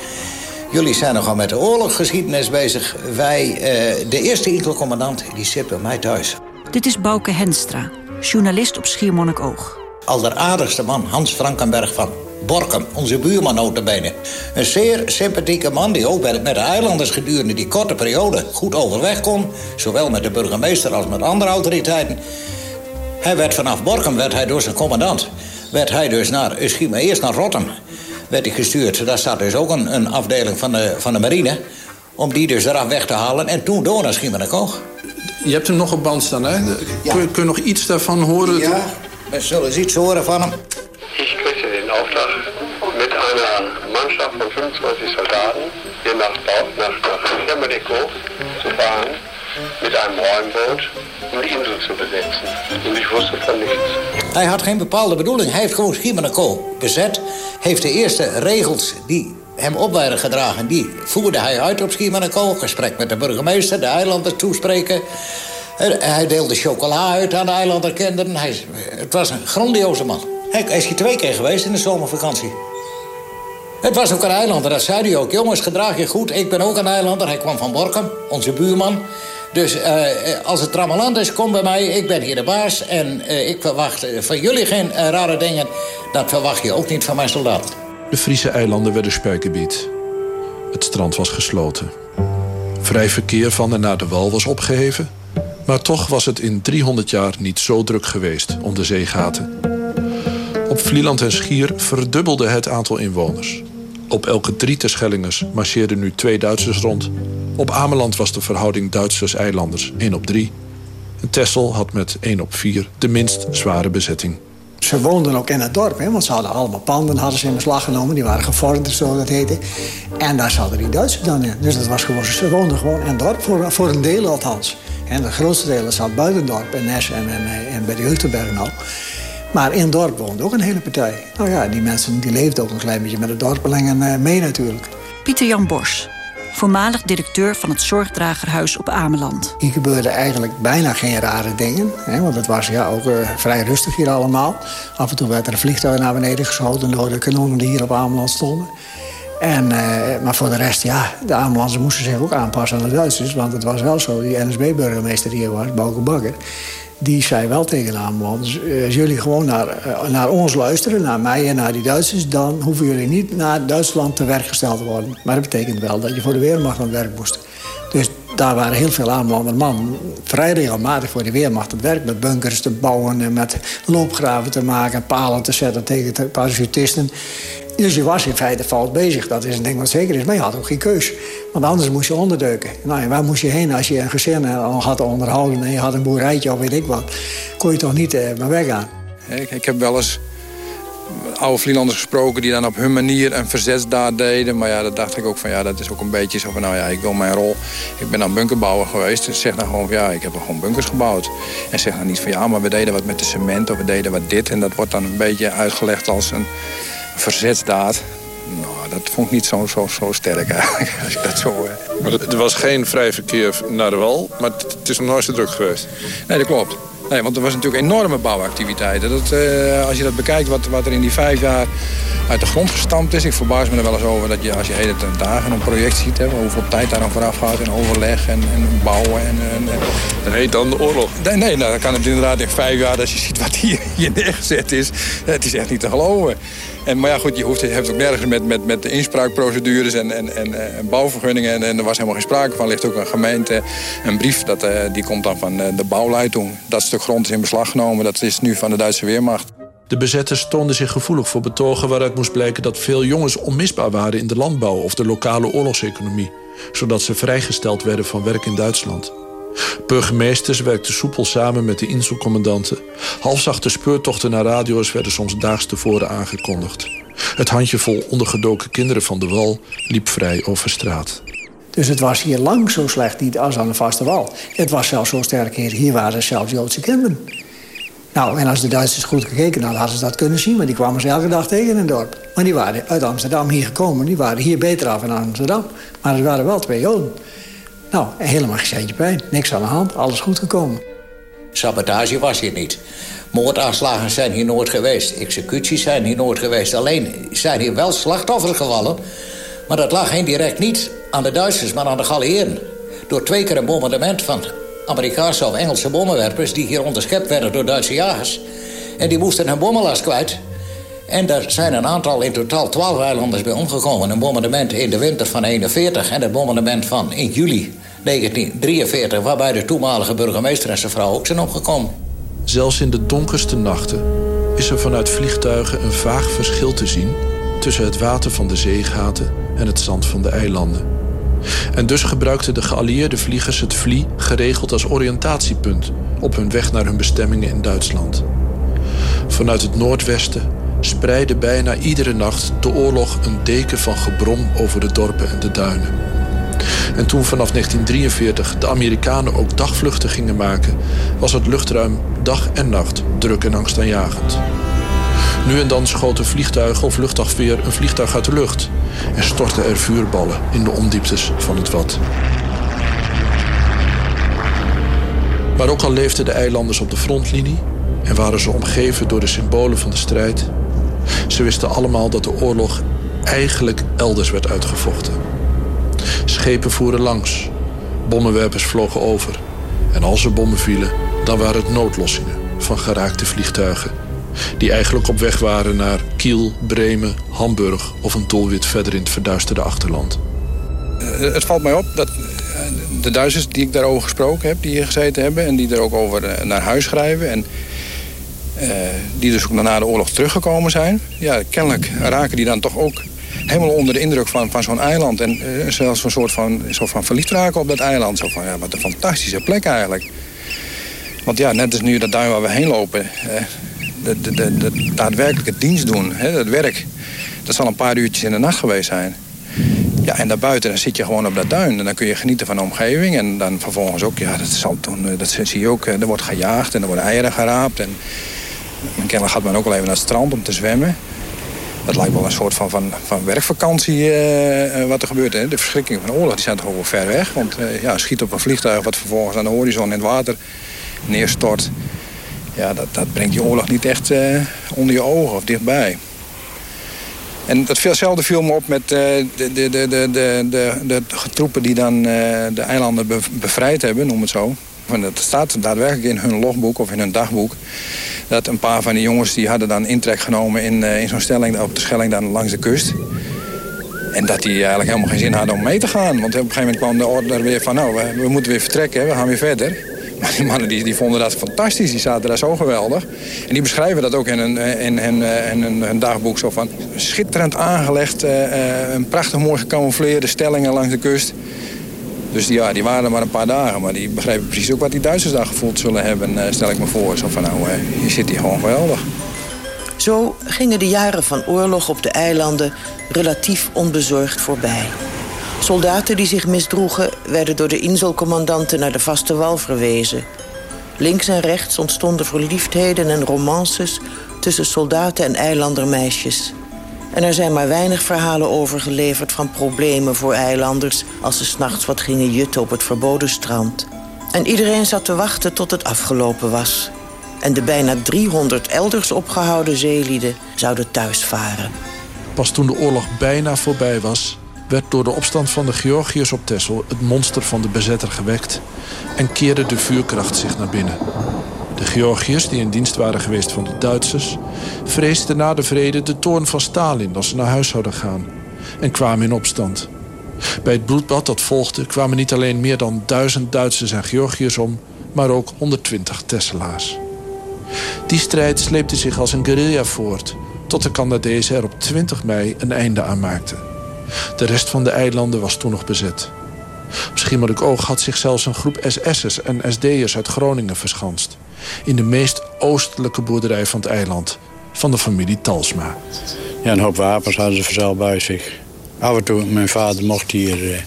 Jullie zijn nogal met de oorlogsgeschiedenis bezig. Wij, uh, de eerste intelcommandant, die zit bij mij thuis. Dit is Bouke Henstra, journalist op Schiermonnikoog. Alleraardigste man, Hans Frankenberg van Borkum, onze buurman notabene. Een zeer sympathieke man die ook met de eilanders gedurende die korte periode goed overweg kon. Zowel met de burgemeester als met andere autoriteiten. Hij werd vanaf Borkum werd hij door zijn commandant. Werd hij dus naar, eerst naar Rotterdam. Werd hij gestuurd. Daar staat dus ook een, een afdeling van de, van de marine... om die dus eraf weg te halen en toen door naar Schiermonnikoog. Je hebt hem nog op band staan, hè? Kun, je, kun je nog iets daarvan horen? Ja, we zullen eens iets horen van hem. Ich kriegte den Auftrag, mit einer Mannschaft von 25 Soldaten hier nach, nach Schiermonnikoog zu fahren, mit einem Zu besetzen. Und ich wusste von nichts. Hij had geen bepaalde bedoeling. Hij heeft gewoon Schiermonnikoog bezet. Heeft de eerste regels die hem op werden gedragen... die voerde hij uit op Schiermonnikoog. Gesprek met de burgemeester, de eilanders toespreken. Hij deelde chocola uit aan de eilanderkinderen. Hij, het was een grandioze man. Hij, hij is hier twee keer geweest in de zomervakantie. Het was ook een eilander, dat zei hij ook. Jongens, gedraag je goed. Ik ben ook een eilander. Hij kwam van Borkum, onze buurman. Dus uh, als het trammeland is, kom bij mij. Ik ben hier de baas. En uh, ik verwacht van jullie geen rare dingen. Dat verwacht je ook niet van mijn soldaten. De Friese eilanden werden spuikgebied. Het strand was gesloten. Vrij verkeer van en naar de wal was opgeheven. Maar toch was het in 300 jaar niet zo druk geweest om de zeegaten. Op Vlieland en Schier verdubbelde het aantal inwoners. Op elke drie Terschellingers marcheerden nu twee Duitsers rond. Op Ameland was de verhouding Duitsers-eilanders 1 op 3. En Texel had met 1 op 4 de minst zware bezetting. Ze woonden ook in het dorp, hè, want ze hadden allemaal panden hadden ze in beslag genomen. Die waren gevorderd, zo dat heette. En daar zaten die Duitsers dan in. Dus dat was gewoon, ze woonden gewoon in het dorp, voor, voor een deel althans. En de grootste delen zat buiten het dorp, in Nes en, en, en bij de Hultenberg nou. Maar in het dorp woonde ook een hele partij. Nou ja, die mensen die leefden ook een klein beetje met de dorpelingen mee natuurlijk. Pieter Jan Bors, voormalig directeur van het Zorgdragerhuis op Ameland. Hier gebeurde eigenlijk bijna geen rare dingen. Hè, want het was ja, ook uh, vrij rustig hier allemaal. Af en toe werd er een vliegtuig naar beneden geschoten door de kanonnen die hier op Ameland stonden. En, uh, maar voor de rest, ja, de Amelandse moesten zich ook aanpassen aan de Duitsers. Want het was wel zo, die NSB-burgemeester die hier was, Bouke Bakker die zei wel tegen de Amelanders... als jullie gewoon naar, naar ons luisteren, naar mij en naar die Duitsers... dan hoeven jullie niet naar Duitsland te werk gesteld te worden. Maar dat betekent wel dat je voor de Weermacht aan het werk moest. Dus daar waren heel veel Amelander mannen vrij regelmatig voor de Weermacht aan het werk... met bunkers te bouwen en met loopgraven te maken... palen te zetten tegen de parachutisten. Dus je was in feite fout bezig. Dat is een ding wat zeker is. Maar je had ook geen keus. Want anders moest je onderdeuken. Nou, waar moest je heen als je een gezin had onderhouden... en je had een boerrijtje of weet ik wat? Kon je toch niet uh, maar weggaan? Ik, ik heb wel eens oude Vlielanders gesproken... die dan op hun manier een verzetsdaad deden. Maar ja, dat dacht ik ook van... ja, dat is ook een beetje zo van... nou ja, ik wil mijn rol... ik ben dan bunkerbouwer geweest. Dus zeg dan gewoon van... ja, ik heb gewoon bunkers gebouwd. En zeg dan niet van... ja, maar we deden wat met de cement... of we deden wat dit. En dat wordt dan een beetje uitgelegd als een verzetsdaad. Nou, dat vond ik niet zo, zo, zo sterk eigenlijk, als ik dat zo... Maar er was geen vrij verkeer naar de wal, maar het is nog nooit zo druk geweest. Nee, dat klopt. Nee, want er was natuurlijk enorme bouwactiviteiten. Dat, uh, als je dat bekijkt, wat, wat er in die vijf jaar uit de grond gestampt is... ik verbaas me er wel eens over dat je als je hele dagen een project ziet... Hè, hoeveel tijd daar dan vooraf gaat en overleg en, en bouwen. En, en, dat heet dan de oorlog? Nee, nee nou, dan kan het inderdaad in vijf jaar, als je ziet wat hier, hier neergezet is... het is echt niet te geloven. En, maar ja, goed, je, hoeft, hebt ook nergens met, met, met de inspraakprocedures en, en, en, en bouwvergunningen. En, en, er was helemaal geen sprake van. Er ligt ook een gemeente, een brief, dat, uh, die komt dan van uh, de bouwleiding. Dat stuk grond is in beslag genomen. Dat is nu van de Duitse Weermacht. De bezetters stonden zich gevoelig voor betogen waaruit moest blijken dat veel jongens onmisbaar waren in de landbouw of de lokale oorlogseconomie, zodat ze vrijgesteld werden van werk in Duitsland. Burgemeesters werkten soepel samen met de inselcommandanten. Halfzachte speurtochten naar radio's werden soms daags tevoren aangekondigd. Het handjevol ondergedoken kinderen van de wal liep vrij over straat. Dus het was hier lang zo slecht niet als aan de vaste wal. Het was zelfs zo sterk hier. Hier waren zelfs Joodse kinderen. Nou, en als de Duitsers goed gekeken hadden, hadden ze dat kunnen zien. Maar die kwamen ze elke dag tegen in het dorp. Maar die waren uit Amsterdam hier gekomen. Die waren hier beter af in Amsterdam. Maar er waren wel twee Joden. Nou, helemaal geen pijn. Niks aan de hand. Alles goed gekomen. Sabotage was hier niet. Moordaanslagen zijn hier nooit geweest. Executies zijn hier nooit geweest. Alleen zijn hier wel slachtoffers gevallen. Maar dat lag indirect niet aan de Duitsers, maar aan de Galliëren. Door twee keer een bombardement van Amerikaanse of Engelse bommenwerpers... die hier onderschept werden door Duitse jagers. En die moesten hun bommenlast kwijt. En er zijn een aantal, in totaal twaalf eilanders bij omgekomen. Een bombardement in de winter van 41 en het bombardement van in juli 1943... waarbij de toenmalige burgemeester en zijn vrouw ook zijn omgekomen. Zelfs in de donkerste nachten is er vanuit vliegtuigen een vaag verschil te zien... tussen het water van de zeegaten en het zand van de eilanden. En dus gebruikten de geallieerde vliegers het vlie geregeld als oriëntatiepunt op hun weg naar hun bestemmingen in Duitsland. Vanuit het noordwesten spreidde bijna iedere nacht de oorlog een deken van gebrom over de dorpen en de duinen. En toen vanaf 1943 de Amerikanen ook dagvluchten gingen maken, was het luchtruim dag en nacht druk en angstaanjagend. Nu en dan schoten vliegtuigen of luchtafweer een vliegtuig uit de lucht en stortten er vuurballen in de ondieptes van het Wat. Maar ook al leefden de eilanders op de frontlinie en waren ze omgeven door de symbolen van de strijd, ze wisten allemaal dat de oorlog eigenlijk elders werd uitgevochten. Schepen voeren langs, bommenwerpers vlogen over en als er bommen vielen, dan waren het noodlossingen van geraakte vliegtuigen die eigenlijk op weg waren naar Kiel, Bremen, Hamburg of een tolwit verder in het verduisterde achterland. Uh, het valt mij op dat de Duitsers die ik daarover gesproken heb, die hier gezeten hebben en die er ook over uh, naar huis schrijven en die dus ook na de oorlog teruggekomen zijn, ja, kennelijk raken die dan toch ook helemaal onder de indruk van, van zo'n eiland en zelfs een soort van, soort van verliefd raken op dat eiland. Zo van, ja, wat een fantastische plek eigenlijk. Want ja, net als nu dat duin waar we heen lopen, de, de, de, daadwerkelijke dienst doen, hè, het werk... dat zal een paar uurtjes in de nacht geweest zijn. Ja, en daarbuiten dan zit je gewoon op dat duin. En dan kun je genieten van de omgeving. En dan vervolgens ook, ja, dat, zal toen, eh, dat zie je ook, eh, er wordt gejaagd en er worden eieren geraapt. En kennelijk gaat men ook wel even naar het strand om te zwemmen. Dat lijkt wel een soort van, van, van werkvakantie uh, wat er gebeurt. Hè. De verschrikkingen van de oorlog die zijn toch wel ver weg. Want uh, ja, schiet op een vliegtuig wat vervolgens aan de horizon in het water neerstort ja, dat, dat brengt die oorlog niet echt onder je ogen of dichtbij. En datzelfde viel me op met de, de, de, de, de, de, de troepen die dan de eilanden bevrijd hebben, noem het zo. Want het staat daadwerkelijk in hun logboek of in hun dagboek... dat een paar van die jongens die hadden dan intrek genomen in, in zo'n stelling... op de Schelling dan langs de kust. En dat die eigenlijk helemaal geen zin hadden om mee te gaan. Want op een gegeven moment kwam de order weer van... nou, we, moeten weer vertrekken, we gaan weer verder. Maar die mannen die, die vonden dat fantastisch, die zaten daar zo geweldig. En die beschrijven dat ook in hun, in, in, in, in hun dagboek zo van... schitterend aangelegd, een prachtig mooi gecamoufleerde stellingen langs de kust. Dus die, ja, die waren er maar een paar dagen, maar die begrepen precies ook wat die Duitsers daar gevoeld zullen hebben, uh, stel ik me voor. Zo van, nou, je zit hier gewoon geweldig. Zo gingen de jaren van oorlog op de eilanden relatief onbezorgd voorbij. Soldaten die zich misdroegen werden door de inzelcommandanten naar de vaste wal verwezen. Links en rechts ontstonden verliefdheden en romances tussen soldaten en eilandermeisjes. En er zijn maar weinig verhalen overgeleverd van problemen voor eilanders als ze s'nachts wat gingen jutten op het verboden strand. En iedereen zat te wachten tot het afgelopen was. En de bijna 300 elders opgehouden zeelieden zouden thuisvaren. Pas toen de oorlog bijna voorbij was, werd door de opstand van de Georgiërs op Texel het monster van de bezetter gewekt en keerde de vuurkracht zich naar binnen. De Georgiërs, die in dienst waren geweest van de Duitsers, vreesden na de vrede de toorn van Stalin als ze naar huis zouden gaan en kwamen in opstand. Bij het bloedbad dat volgde kwamen niet alleen meer dan duizend Duitsers en Georgiërs om, maar ook 120 Tesselaars. Die strijd sleepte zich als een guerrilla voort, tot de Canadezen er op 20 mei een einde aan maakten. De rest van de eilanden was toen nog bezet. Op Oog had zich zelfs een groep SS'ers en SD'ers uit Groningen verschanst. In de meest oostelijke boerderij van het eiland, van de familie Talsma. Ja, een hoop wapens hadden ze verzeld bij zich. Af en toe, mijn vader mocht hier uh,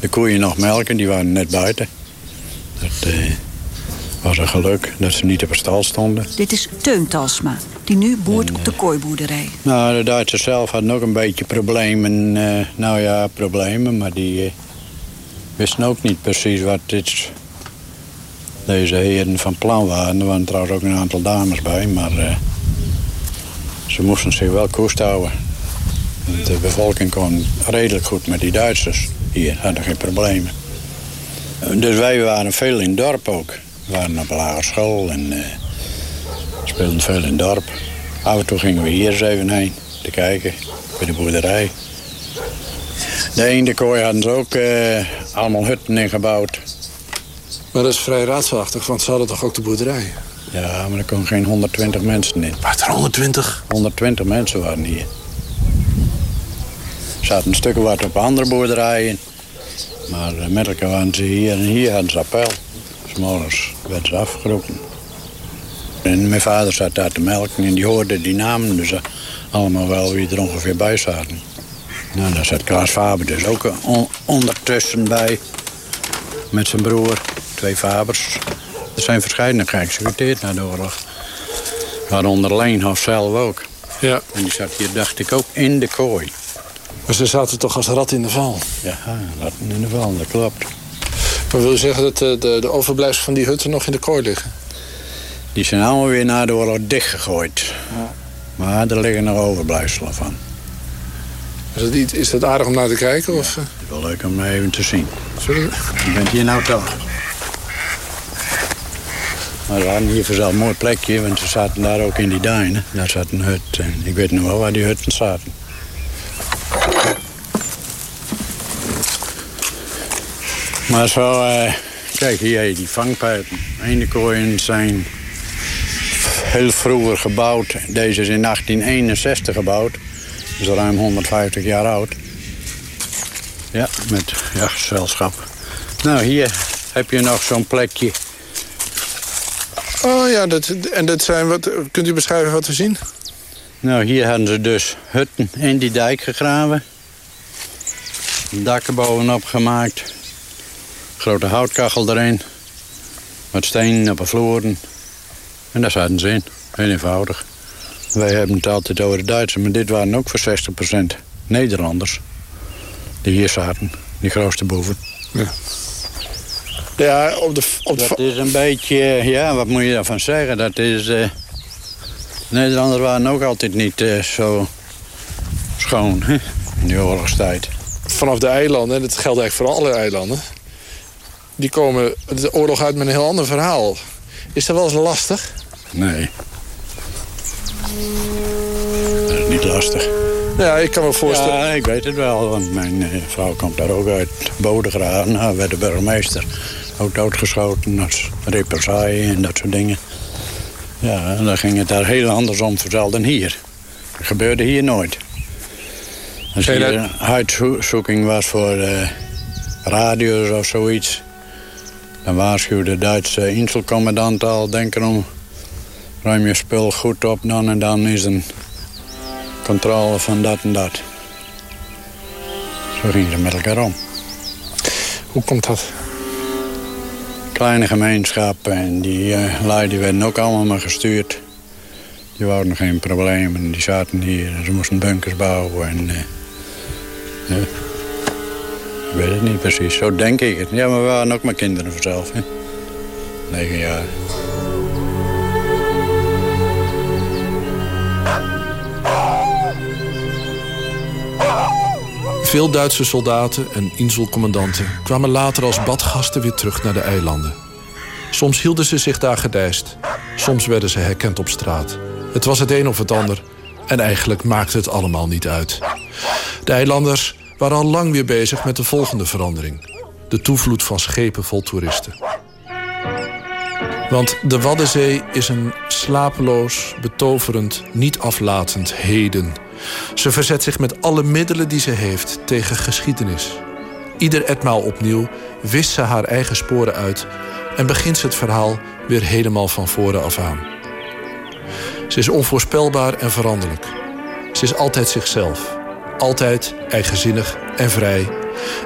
de koeien nog melken, die waren net buiten. Dat uh, was een geluk dat ze niet op het stal stonden. Dit is Teun Talsma, die nu boert op de kooiboerderij. Nou, de Duitsers zelf hadden ook een beetje problemen. Uh, nou ja, problemen, maar die uh, wisten ook niet precies wat dit, deze heren van plan waren. Er waren trouwens ook een aantal dames bij, maar uh, ze moesten zich wel koest houden. De bevolking kon redelijk goed met die Duitsers. Hier hadden geen problemen. Dus wij waren veel in het dorp ook. We waren op lagere school en speelden veel in het dorp. Af en toe gingen we hier eens even heen te kijken, bij de boerderij. De ene kooi hadden ze ook uh, allemaal hutten ingebouwd. Maar dat is vrij raadselachtig, want ze hadden toch ook de boerderij? Ja, maar er kon geen 120 mensen in. Waren er 120? 120 mensen waren hier. zaten stukken wat op andere boerderijen. Maar met elkaar waren ze hier en hier hadden ze appel. S'morgens werden ze afgeroepen. En mijn vader zat daar te melken en die hoorde die namen dus uh, allemaal wel wie er ongeveer bij zaten. Nou, daar zat Klaas Faber dus ook on ondertussen bij. Met zijn broer, twee Fabers. Er zijn verschillende geëxecuteerd na de oorlog. Waaronder Leenhoff zelf ook. Ja. En die zat hier, dacht ik, ook in de kooi. Maar ze zaten toch als rat in de val? Ja, ratten in de val, dat klopt. Maar wil je zeggen dat de, de, de overblijfselen van die hutten nog in de kooi liggen? Die zijn allemaal weer na de oorlog dichtgegooid. Ja. Maar er liggen nog overblijfselen van. Is dat, niet, is dat aardig om naar te kijken? Of? Het is wel leuk om even te zien. Sorry? Je bent hier nou toch? Maar we hadden hier vanzelf een mooi plekje, want ze zaten daar ook in die duinen. Daar zat een hut en ik weet nog wel waar die hutten zaten. Maar zo, uh, kijk hier, die vangpijpen. Eendekooien zijn heel vroeger gebouwd. Deze is in 1861 gebouwd. Is ruim 150 jaar oud. Ja, met ja, gezelschap. Nou, hier heb je nog zo'n plekje. Oh ja, dat, en dat zijn wat. Kunt u beschrijven wat we zien? Nou, hier hadden ze dus hutten in die dijk gegraven. Dakken bovenop gemaakt. Grote houtkachel erin. Wat stenen op de vloeren. En daar zaten ze in. Heel eenvoudig. Wij hebben het altijd over de Duitsers, maar dit waren ook voor 60% Nederlanders. Die hier zaten, die grootste boeven. Ja. Ja, op de, op de... Dat is een beetje, ja, wat moet je daarvan zeggen? Dat is... Uh, Nederlanders waren ook altijd niet uh, zo schoon, hè? in die oorlogstijd. Vanaf de eilanden, en dat geldt eigenlijk voor alle eilanden... die komen de oorlog uit met een heel ander verhaal. Is dat wel eens lastig? Nee. Dat is niet lastig. Ja, ik kan me voorstellen... Ja, ik weet het wel, want mijn vrouw komt daar ook uit Bodegraven. Nou, werd de burgemeester ook doodgeschoten als represaille en dat soort dingen. Ja, dan ging het daar heel anders om verteld dan hier. Dat gebeurde hier nooit. Als hier een uitzoeking was voor uh, radio's of zoiets... dan waarschuwde de Duitse inselcommandant al, denk erom... ruim je spul goed op dan en dan is een controle van dat en dat. Zo gingen ze met elkaar om. Hoe komt dat? Kleine gemeenschappen en die uh, werden ook allemaal maar gestuurd. Die wouden geen problemen, die zaten hier. Ze moesten bunkers bouwen en... Ja. Ik weet het niet precies, zo denk ik het. Ja, maar we waren ook maar kinderen vanzelf. Negen jaar. Veel Duitse soldaten en inselcommandanten kwamen later als badgasten weer terug naar de eilanden. Soms hielden ze zich daar gedijst. Soms werden ze herkend op straat. Het was het een of het ander. En eigenlijk maakte het allemaal niet uit. De eilanders waren al lang weer bezig met de volgende verandering. De toevloed van schepen vol toeristen. Want de Waddenzee is een slapeloos, betoverend, niet aflatend heden... Ze verzet zich met alle middelen die ze heeft tegen geschiedenis. Ieder etmaal opnieuw wist ze haar eigen sporen uit... en begint ze het verhaal weer helemaal van voren af aan. Ze is onvoorspelbaar en veranderlijk. Ze is altijd zichzelf. Altijd eigenzinnig en vrij.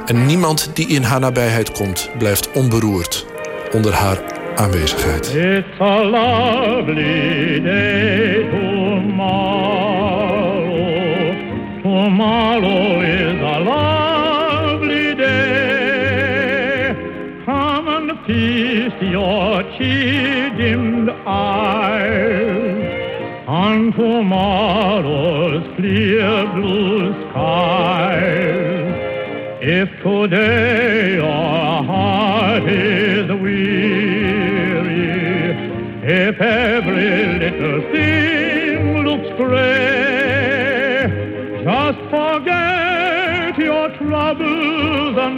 En niemand die in haar nabijheid komt, blijft onberoerd onder haar aanwezigheid. Tomorrow is a lovely day. Come and feast your tear-dimmed eyes on tomorrow's clear blue skies. If today your heart is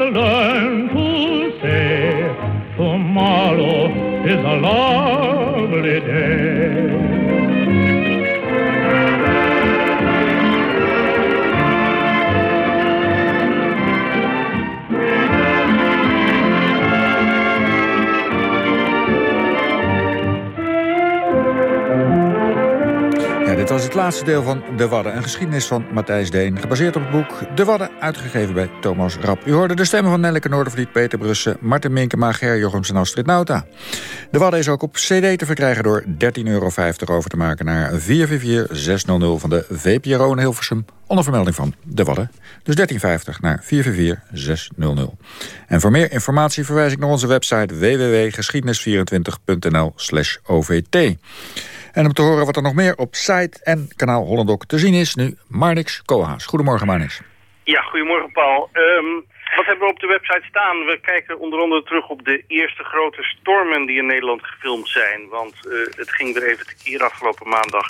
and learn to say tomorrow is a lovely day. Het laatste deel van De Wadden. Een geschiedenis van Matthijs Deen. Gebaseerd op het boek De Wadden, uitgegeven bij Thomas Rap. U hoorde de stemmen van Nelleke Noordervliet, Peter Brussen... Martin Minkema, Ger Jochems en Astrid Nauta. De Wadden is ook op cd te verkrijgen door 13,50 euro over te maken... naar 444-600 van de VPRO in Hilversum... onder vermelding van De Wadden. Dus 13,50 naar 444-600. En voor meer informatie verwijs ik naar onze website... www.geschiedenis24.nl ovt. En om te horen wat er nog meer op site en kanaal Hollandok te zien is... nu Marnix Kohaas. Goedemorgen Marnix. Ja, goedemorgen Paul. Um, wat hebben we op de website staan? We kijken onder andere terug op de eerste grote stormen die in Nederland gefilmd zijn. Want uh, het ging er even te keer afgelopen maandag.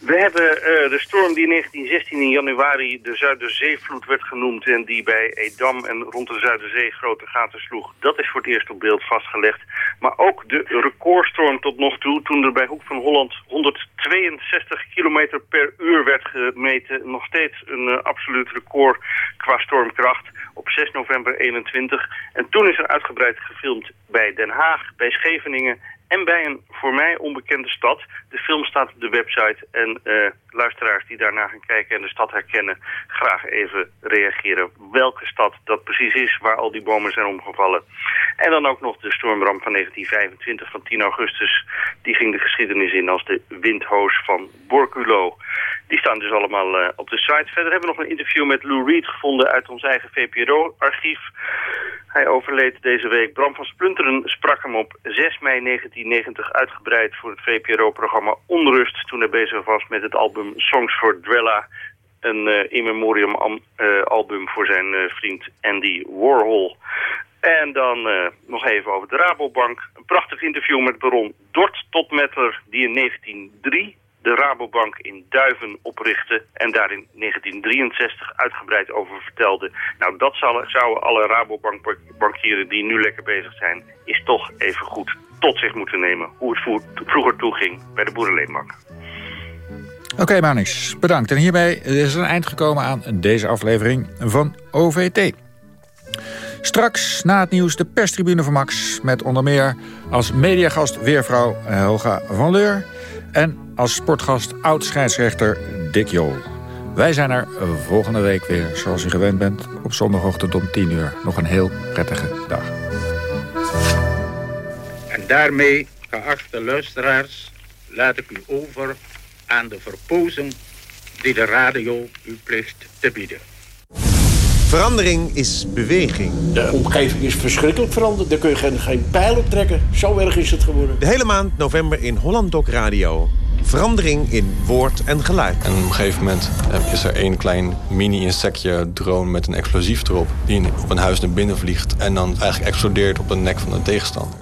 We hebben uh, de storm die in 1916 in januari de Zuiderzeevloed werd genoemd... en die bij Edam en rond de Zuiderzee grote gaten sloeg. Dat is voor het eerst op beeld vastgelegd. Maar ook de recordstorm tot nog toe, toen er bij Hoek van Holland 162 km per uur werd gemeten. Nog steeds een uh, absoluut record qua stormkracht op 6 november 21. En toen is er uitgebreid gefilmd bij Den Haag, bij Scheveningen en bij een voor mij onbekende stad. De film staat op de website en uh, luisteraars die daarna gaan kijken en de stad herkennen... graag even reageren welke stad dat precies is waar al die bomen zijn omgevallen. En dan ook nog de stormramp van 1925 van 10 augustus. Die ging de geschiedenis in als de windhoos van Borculo. Die staan dus allemaal uh, op de site. Verder hebben we nog een interview met Lou Reed gevonden uit ons eigen VPRO-archief. Hij overleed deze week. Bram van Splunteren sprak hem op 6 mei 1990 uitgebreid voor het VPRO-programma Onrust... toen hij bezig was met het album Songs for Drella... een uh, in memoriam uh, album voor zijn vriend Andy Warhol. En dan nog even over de Rabobank. Een prachtig interview met baron Dort Totmetter... die in 1903 de Rabobank in Duiven oprichtte en daar in 1963 uitgebreid over vertelde. Nou, dat zouden alle Rabobankbankieren die nu lekker bezig zijn, is toch even goed tot zich moeten nemen hoe het vroeger toeging bij de Boerenleenbank. Oké, okay, bedankt. En hierbij is er een eind gekomen aan deze aflevering van OVT. Straks na het nieuws de perstribune van Max... met onder meer als mediagast weervrouw Helga van Leur... en als sportgast oud-scheidsrechter Dick Jol. Wij zijn er volgende week weer, zoals u gewend bent... op zondagochtend om 10 uur. Nog een heel prettige dag. En daarmee, geachte luisteraars... laat ik u over aan de verpozen die de radio u plicht te bieden. Verandering is beweging. De omgeving is verschrikkelijk veranderd. Daar kun je geen, geen pijl op trekken. Zo erg is het geworden. De hele maand november in Holland Doc Radio. Verandering in woord en geluid. En op een gegeven moment is er één klein mini-insectje drone met een explosief erop... die op een huis naar binnen vliegt en dan eigenlijk explodeert op de nek van de tegenstander.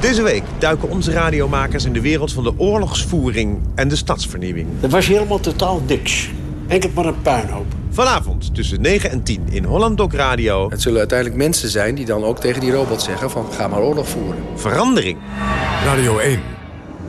Deze week duiken onze radiomakers in de wereld van de oorlogsvoering en de stadsvernieuwing. Dat was helemaal totaal niks. Enkel maar een puinhoop. Vanavond tussen 9 en 10 in Holland Doc Radio. Het zullen uiteindelijk mensen zijn die dan ook tegen die robot zeggen van ga maar oorlog voeren. Verandering. Radio 1.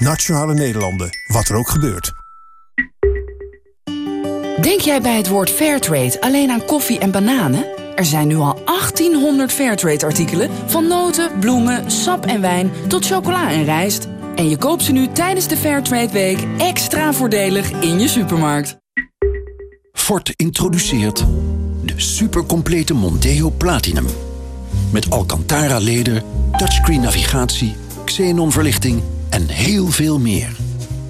Nationale Nederlanden, wat er ook gebeurt. Denk jij bij het woord Fairtrade alleen aan koffie en bananen? Er zijn nu al 1800 Fairtrade-artikelen... van noten, bloemen, sap en wijn tot chocola en rijst... En je koopt ze nu tijdens de Fairtrade Week extra voordelig in je supermarkt. Ford introduceert de supercomplete Monteo Platinum. Met Alcantara-leder, touchscreen navigatie, xenon verlichting en heel veel meer.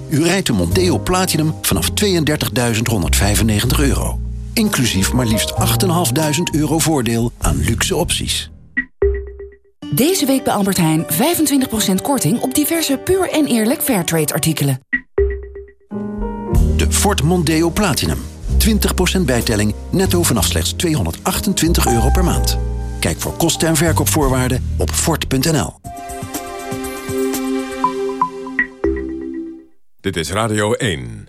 U rijdt de Monteo Platinum vanaf 32.195 euro. Inclusief maar liefst 8.500 euro voordeel aan luxe opties. Deze week bij Albert Heijn 25% korting op diverse puur en eerlijk Fairtrade artikelen. De Ford Mondeo Platinum. 20% bijtelling netto vanaf slechts 228 euro per maand. Kijk voor kosten en verkoopvoorwaarden op Ford.nl. Dit is Radio 1.